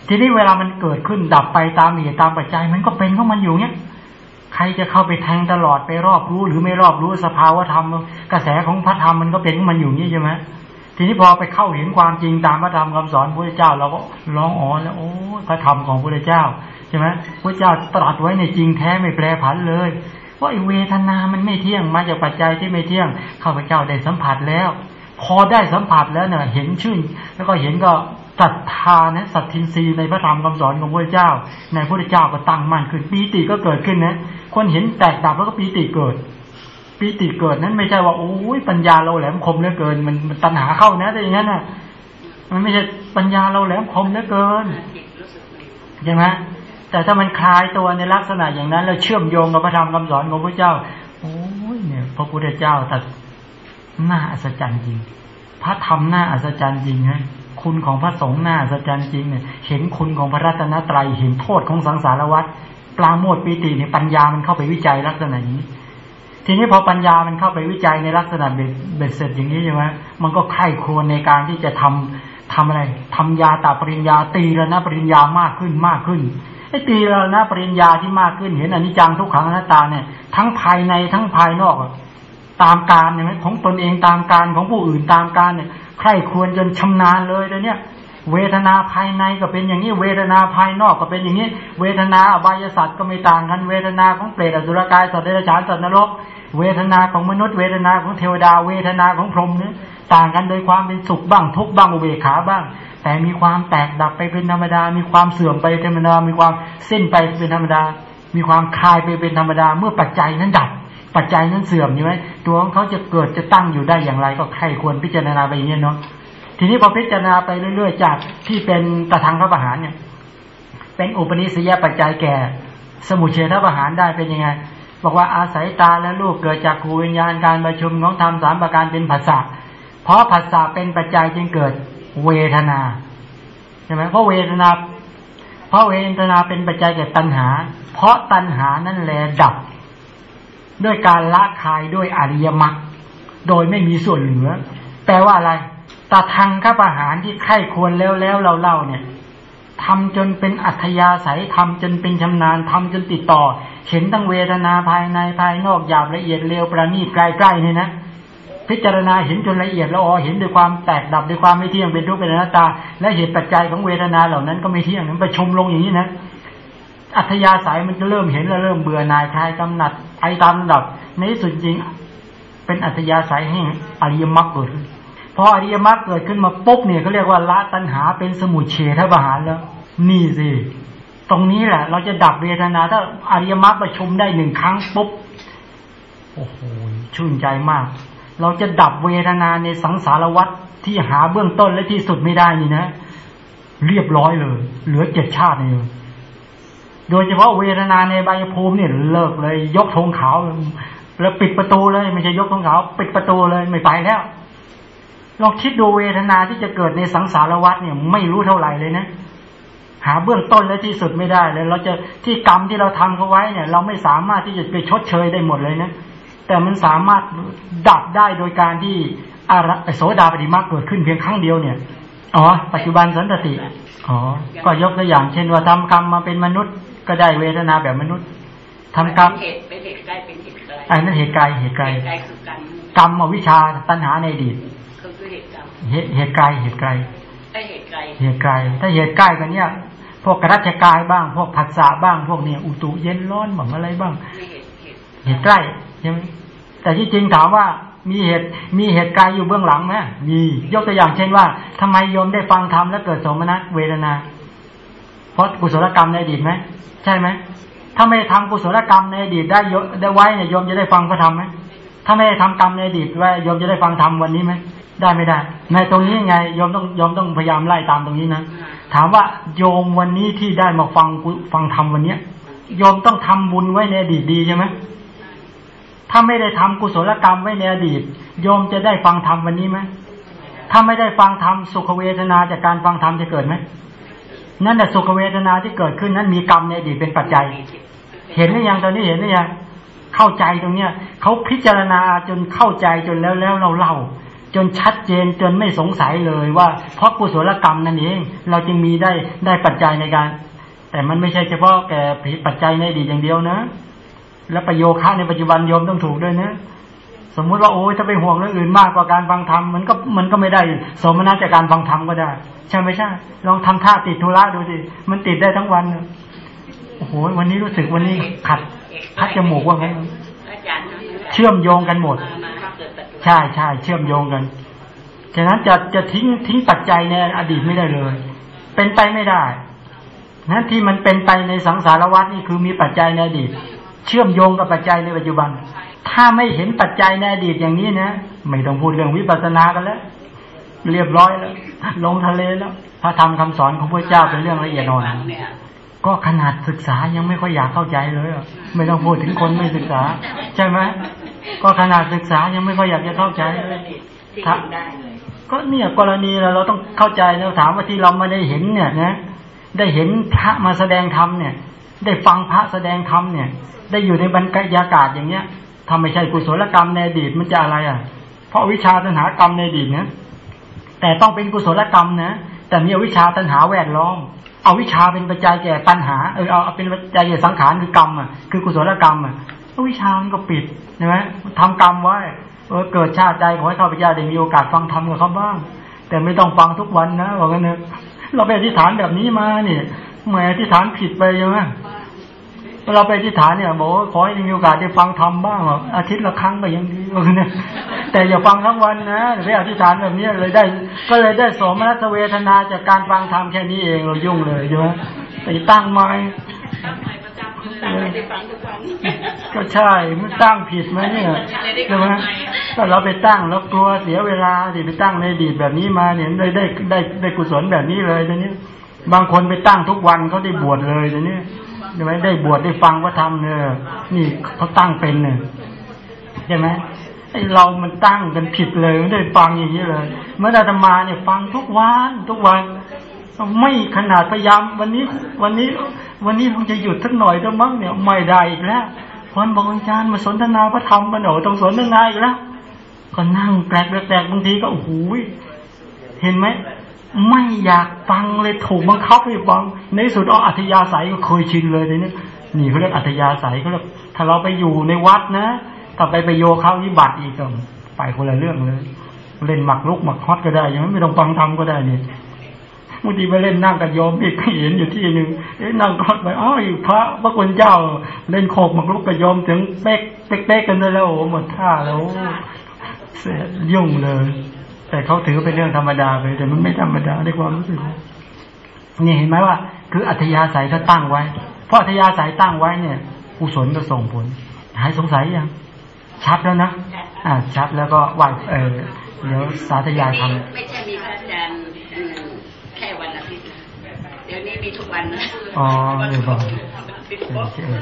ทีนี้เวลามันเกิดขึ้นดับไปตามเหตุตามปัจจัย มันก็เป็นของมันอยู่เนี่ย ใครจะเข้าไปแทงตลอดไปรอบรู้หรือไม่รอบรู้สภาวะธรรม กระแสของพระธรรมมันก็เป็นของมันอยู่นี่ใช่ไหมทีนี้พอไปเข้าเห็นความจริงตามพระธรรมคำสอนพระเจ้าเราก็ร้องอ๋อแล้วโอ้พระธรรมของพระเจ้าใช่ไหมพระเจ้าตรัสไว้ในจริงแท้ไม่แปรผันเลยว่าไอเวทนามันไม่เที่ยงมาจากปัจจัยที่ไม่เที่ยงข้าพเจ้าได้สัมผัสแล้ว พอได้สัมผัสแล้วเนี่ยเห็นชื่น แล้วก็เห็นก็ ศรัทธานะสัตทินรีในพระธรรมคำสอนของพระเจ้า ในพระเจ้าก็ตั้งมั่นขึ้นปีติก็เกิดขึ้นนะคนเห็นแตกดับแล้วก็ปีติเกิดปีติเกิดนั้นไม่ใช่ว่าโอ้ยปัญญาเราแหลมคมเหลือเกิน มันมันตัณหาเข้านะแต่อย่างนั้นนะมันไม่ใช่ปัญญาเราแหลมคมเหลือเกินใช่ไหมแต่ถ้ามันคลายตัวในลักษณะอย่างนั้น แล้วเชื่อมโยงกับพระธรรมคำสอนของพระเจ้าโอ้ยเนี่ยพระพุทธเจ้าแต่น่าอัศจรรย์จริง พระธรรมน่าอัศจรรย์จริงฮะ คุณของพระสงฆ์น่าอัศจจริงเนี่ยเห็นคุณของพระรัตนตรัยเห็นโทษของสังสารวัฏปลาโมดปีติเนี่ยปัญญามันเข้าไปวิจัยลักษณะอย่างนี้ ทีนี้พอปัญญามันเข้าไปวิจัยในลักษณะเบ็ดเสร็จอย่างนี้ใช่ไหมมันก็ใคร่ควญในการที่จะทำทำอะไรทำยาตาปริญญาตีระนาปริญญามากขึ้นมากขึ้นไอ้ตีระนาปริญญาที่มากขึ้น เห็นอนิจจังทุกขังอนัตตาเนี่ยทั้งภายในทั้งภายนอกอะ ตามการเนี่ยไหมของตนเองตามการของผู้อื่นตามการเนี่ยใครควรจนชำนาญเลยแต่เนี่ย เวทนาภายในก็เป็นอย่างนี้ เวทนาภายนอกก็เป็นอย่างนี้ เวทนาอบายสัตว์ก็ไม่ต่างกัน เวทนาของเปรตอสุรกายสัตว์เดรัจฉานสัตว์นรก เวทนาของมนุษย์ เวทนาของเทวดา เวทนาของพรหมเนี่ยต่างกันโดยความเป็นสุขบ้างทุกบ้างอุเบกขาบ้าง แต่มีความแตกดับไปเป็นธรรมดา มีความเสื่อมไปเป็นธรรมดา มีความสิ้นไปเป็นธรรมดา มีความคลายไปเป็นธรรมดา เมื่อปัจจัยนั้นดับ ปัจจัยนั้นเสื่อมใช่ไหมตัวของเขาจะเกิดจะตั้งอยู่ได้อย่างไร ก็ใครควรพิจารณาไปอย่างนี้เนาะทีนี้พอพิจารณาไปเรื่อย ๆ จากที่เป็นตะทางพระประหารเนี่ย เป็นอุปนิสัยปัจจัยแก่ สมุเฉทประหารได้เป็นยังไง บอกว่าอาศัยตาและรูปเกิดจากขูวิญญาณการประชุมของธรรมสามประการเป็นภาษาเพราะภาษาเป็นปัจจัยจึงเกิดเวทนาใช่ไหมเพราะเวทนา เพราะเวทนาเป็นปัจจัยแก่ตัณหา เพราะตัณหานั่นแหละดับ ด้วยการละคายด้วยอริยมรรคโดยไม่มีส่วนเหลือ แปลว่าอะไรตาทางข้าประหารที่ไข้ควรแล้วแล้วเราเล่าเนี่ยทำจนเป็นอัธยาศัยทำจนเป็นชำนาญทำจนติดต่อ เห็นตั้งเวทนาภายในภายนอกหยาบละเอียดเร็วประณีตใกล้ๆเนี่ยนะ พิจารณาเห็นจนละเอียดแล้วอ๋อเห็นด้วยความแตกดับด้วยความไม่เที่ยงเป็นทุกข์เป็นอนัตตา และเหตุปัจจัยของเวทนาเหล่านั้นก็ไม่เที่ยงมันประชุมลงอย่างนี้นะ อัธยาศัยมันจะเริ่มเห็นแล้วเริ่มเบื่อนายคลายกำหนัดไอตามดับ ในที่สุดจริง เป็นอัธยาศัยแห่งอริยมรรคเกิดขึ้นพออริยมรรคเกิดขึ้นมาปุ๊บเนี่ยเขาเรียกว่าละตัณหาเป็นสมุทเฉทประหารแล้ว นี่สิตรงนี้แหละ เราจะดับเวทนา ถ้าอริยมรรคประชุมได้หนึ่งครั้งปุ๊บโอ้โหชื่นใจมาก เราจะดับเวทนาในสังสารวัฏที่หาเบื้องต้นและที่สุดไม่ได้นี่นะ เรียบร้อยเลย เหลือเจ็ดชาตินี่เลย โดยเฉพาะเวทนาในใบภูมิเนี่ยเลิกเลย ยกธงขาวแล้วปิดประตูเลยไม่ใช่ยกธงขาวปิดประตูเลยไม่ไปแล้วลองคิดดูเวทนาที่จะเกิดในสังสารวัฏเนี่ย ไม่รู้เท่าไหร่เลยนะหาเบื้องต้นและที่สุดไม่ได้เลยเราจะที่กรรมที่เราทำเขาไว้เนี่ย เราไม่สามารถที่จะไปชดเชยได้หมดเลยนะแต่มันสามารถดับได้โดยการที่อารโสดาปฏิมาเกิดขึ้นเพียงครั้งเดียวเนี่ยอ๋อปัจจุบันสันตติอ๋อก็ยกตัวอย่างเช่นว่าทำกรรมมาเป็นมนุษย์ ก็ได้เวทนาแบบมนุษย์ทำกรรมเป็นเหตุเป็นเหตุใกล้เป็นเหตุไกลอันนั้นเหตุไกลเหตุไกลเหตุไกลคือกรรมกรรมอวิชชาตัณหาในอดีตก็คือเหตุกรรมเหตุเหตุไกลเหตุไกลไอเหตุไกลเหตุไกลถ้าเหตุใกล้กันเนี่ยพวกกรัชกายบ้าง พวกผัสสะบ้าง พวกเนี่ยอุตุเย็นร้อนบ้างอะไรบ้างไม่เหตุเหตุเหตุใกล้ใช่ไหมแต่ที่จริงถามว่ามีเหตุมีเหตุไกลอยู่เบื้องหลังไหมมียกตัวอย่างเช่นว่าทำไมโยมได้ฟังธรรมแล้วเกิดสมนัตเวทนา เพราะกุศลกรรมในอดีตไหม ใช่ไหมถ้าไม่ทำกุศลกรรมในอดีตได้ยได้ไว้เนี่ยโยมจะได้ฟังพระธรรมไหมถ้าไม่ได้ทำกรรมในอดีตไว้โยมจะได้ฟังธรรมวันนี้ไหมได้ไม่ได้ ในตรงนี้ไงโยมต้องโยมต้องพยายามไล่ตามตรงนี้นะถามว่าโยมวันนี้ที่ได้มาฟังกุฟังธรรมวันเนี้ยโยมต้องทำบุญไว้ในอดีตดีใช่ไหมถ้าไม่ได้ทำกุศลกรรมไว้ในอดีต โยมจะได้ฟังธรรมวันนี้ไหมถ้าไม่ได้ฟังธรรมสุขเวทนาจากการฟังธรรมจะเกิดไหม นั่นแหละสุขเวทนาที่เกิดขึ้นนั้นมีกรรมในอดีตเป็นปัจจัย เห็นหรือยังตอนนี้เห็นหรือยังเข้าใจตรงเนี้ยเขาพิจารณาจนเข้าใจจนแล้วแล้วเราเล่า จนชัดเจนจนไม่สงสัยเลยว่า เพราะกุศลกรรมนั่นเองเราจึงมีได้ได้ปัจจัยในการ แต่มันไม่ใช่เฉพาะแก่ปัจจัยในอดีตอย่างเดียวนะ และประโยคะในปัจจุบันโยมต้องถูกด้วยนะ สมมุติว่าโอ้ยถ้าไปห่วงเรื่องอื่นมากกว่าการฟังธรรมมันก็มันก็ไม่ได้ สมนัตจากการฟังธรรมก็ได้ ใช่ไหมใช่ ลองทำท่าติดธุระดูสิมันติดได้ทั้งวันโอ้โหวันนี้รู้สึกวันนี้ขัดพัดจมูกว่าไงเชื่อมโยงกันหมดมามาเกิดปัจจุบันใช่ใช่เชื่อมโยงกันฉะนั้นจะจะทิ้งทิ้งปัจจัยในอดีตไม่ได้เลย เป็นไปไม่ได้นั้นที่มันเป็นไปในสังสารวัฏนี่คือมีปัจจัยในอดีต เชื่อมโยงกับปัจจัยในปัจจุบัน ถ้าไม่เห็นปัจจัยในอดีตอย่างนี้นะไม่ต้องพูดเรื่องวิปัสสนากันแล้ว เรียบร้อยแล้ว ลงทะเลแล้ว พระธรรมคำสอนของพระเจ้าเป็นเรื่องละเอียดอ่อนก็ขนาดศึกษายังไม่ค่อยอยากเข้าใจเลยอะไม่ต้องพูดถึงคนไม่ศึกษา ใช่ไหมก็ขนาดศึกษายังไม่ค่อยอยากจะเข้าใจเลยครับก็เนี่ยกรณีเราเราต้องเข้าใจแล้วถามว่าที่เราไม่ได้เห็นเนี่ยนะได้เห็นพระมาแสดงธรรมเนี่ย ได้ฟังพระแสดงธรรมเนี่ย ได้อยู่ในบรรยากาศอย่างเงี้ย ทำไม่ใช่กุศลกรรมในอดีตมันจะอะไรอะ เพราะวิชาตัณหากรรมในอดีตเนี่ยแต่ต้องเป็นกุศลกรรมนะ แต่มีวิชาตัณหาแวดล้อม เอาวิชาเป็นปัจจัยแก่ตัณหา เออเอาเป็นปัจจัยแก่สังขารคือกรรมอะ คือกุศลกรรมอะวิชามันก็ปิดใช่ไหมทำกรรมไว้ เออเกิดชาติใดขอให้ข้าพเจ้าได้มีโอกาสฟังธรรมกับเขาบ้าง แต่ไม่ต้องฟังทุกวันนะบอกกันเนอะเราไปอธิษฐานแบบนี้มาเนี่ยแหมอธิษฐานผิดไปใช่ไหม เราไปอธิษฐานเนี่ยบอกว่าขอให้มีโอกาสได้ฟังธรรมบ้างอะอาทิตย์ละครั้งก็ยังดีบอกกันเนี่ยแต่อย่าฟังทั้งวันนะไปอธิษฐานแบบนี้เลยได้ ก็เลยได้สมนัสเวทนาจากการฟังธรรมแค่นี้เองเรายุ่งเลยใช่ไหมไปตั้งไม้ตั้งไม่ได้ฟังทุกวันก็ใช่มันตั้งผิดไหมเนี่ยใช่ไหมถ้าเราไปตั้งแล้วกลัวเสียเวลาที่ไปตั้งในอดีตแบบนี้มาเนี่ยได้ได้ได้ได้กุศลแบบนี้เลยตอนนี้ บางคนไปตั้งทุกวันเขาได้บวชเลยตอนนี้ ใช่ไหมได้บวชได้ฟังว่าทำเนี่ยนี่เขาตั้งเป็นเนี่ยใช่ไหมไอเรามันตั้งกันผิดเลยไม่ได้ฟังอย่างนี้เลย เมื่ออาตมาเนี่ยฟังทุกวันทุกวันไม่ขนาดพยายามวันนี้ วันนี้ วันนี้คงจะหยุดสักหน่อยก็มั้งเนี่ยไม่ได้อีกแล้วคนบอกอาจารย์มาสนทนาพระธรรมกันหน่อยต้องสนทนาอีกแล้วก็นั่งแปลกแปลกบางทีก็โอ้โหเห็นไหม ไม่อยากฟังเลยถูกบังคับให้ฟัง ในที่สุดเอาอัธยาศัยก็เคยชินเลยทีนี้นี่เขาเรียกอัธยาศัยเขาเรียกถ้าเราไปอยู่ในวัดนะถ้าไปไปโยคะวิบัติอีกก็ไปคนละเรื่องเลย เล่นหมักลุกหมักฮอตก็ได้ยังไม่ต้องฟังธรรมก็ได้นี่บางทีไปเล่นนั่งกับโยมอีกเห็นอยู่ที่หนึ่งเอ๊ะนั่งก็ไปอ้าวอีกพระพระคุณเจ้า เล่นโคกหมักลุกกับโยมถึงเป๊กเป๊กเป๊กกันเลยแล้วโอ้โหหมดท่าแล้วเสียยุ่งเลย แต่เขาถือเป็นเรื่องธรรมดาไป แต่มันไม่ธรรมดาในความรู้สึกนี่เห็นไหมว่า คืออัธยาศัยเขาตั้งไว้ เพราะอัธยาศัยตั้งไว้เนี่ยกุศลก็ส่งผล หายสงสัยยัง ชัดแล้วนะอ่าชัดแล้วก็ไหวเออเดี๋ยวสาธยายทำไม่ใช่มีพระอาจารย์อืมแค่วันอาทิตย์นะเดี๋ยวนี้มีทุกวันนะอ๋อเออบอก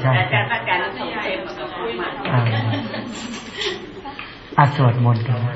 ใช่แต่อาจารย์พระอาจารย์ส่งเทปมาก็พูดมาอ่าอาสวดมนต์กันนะ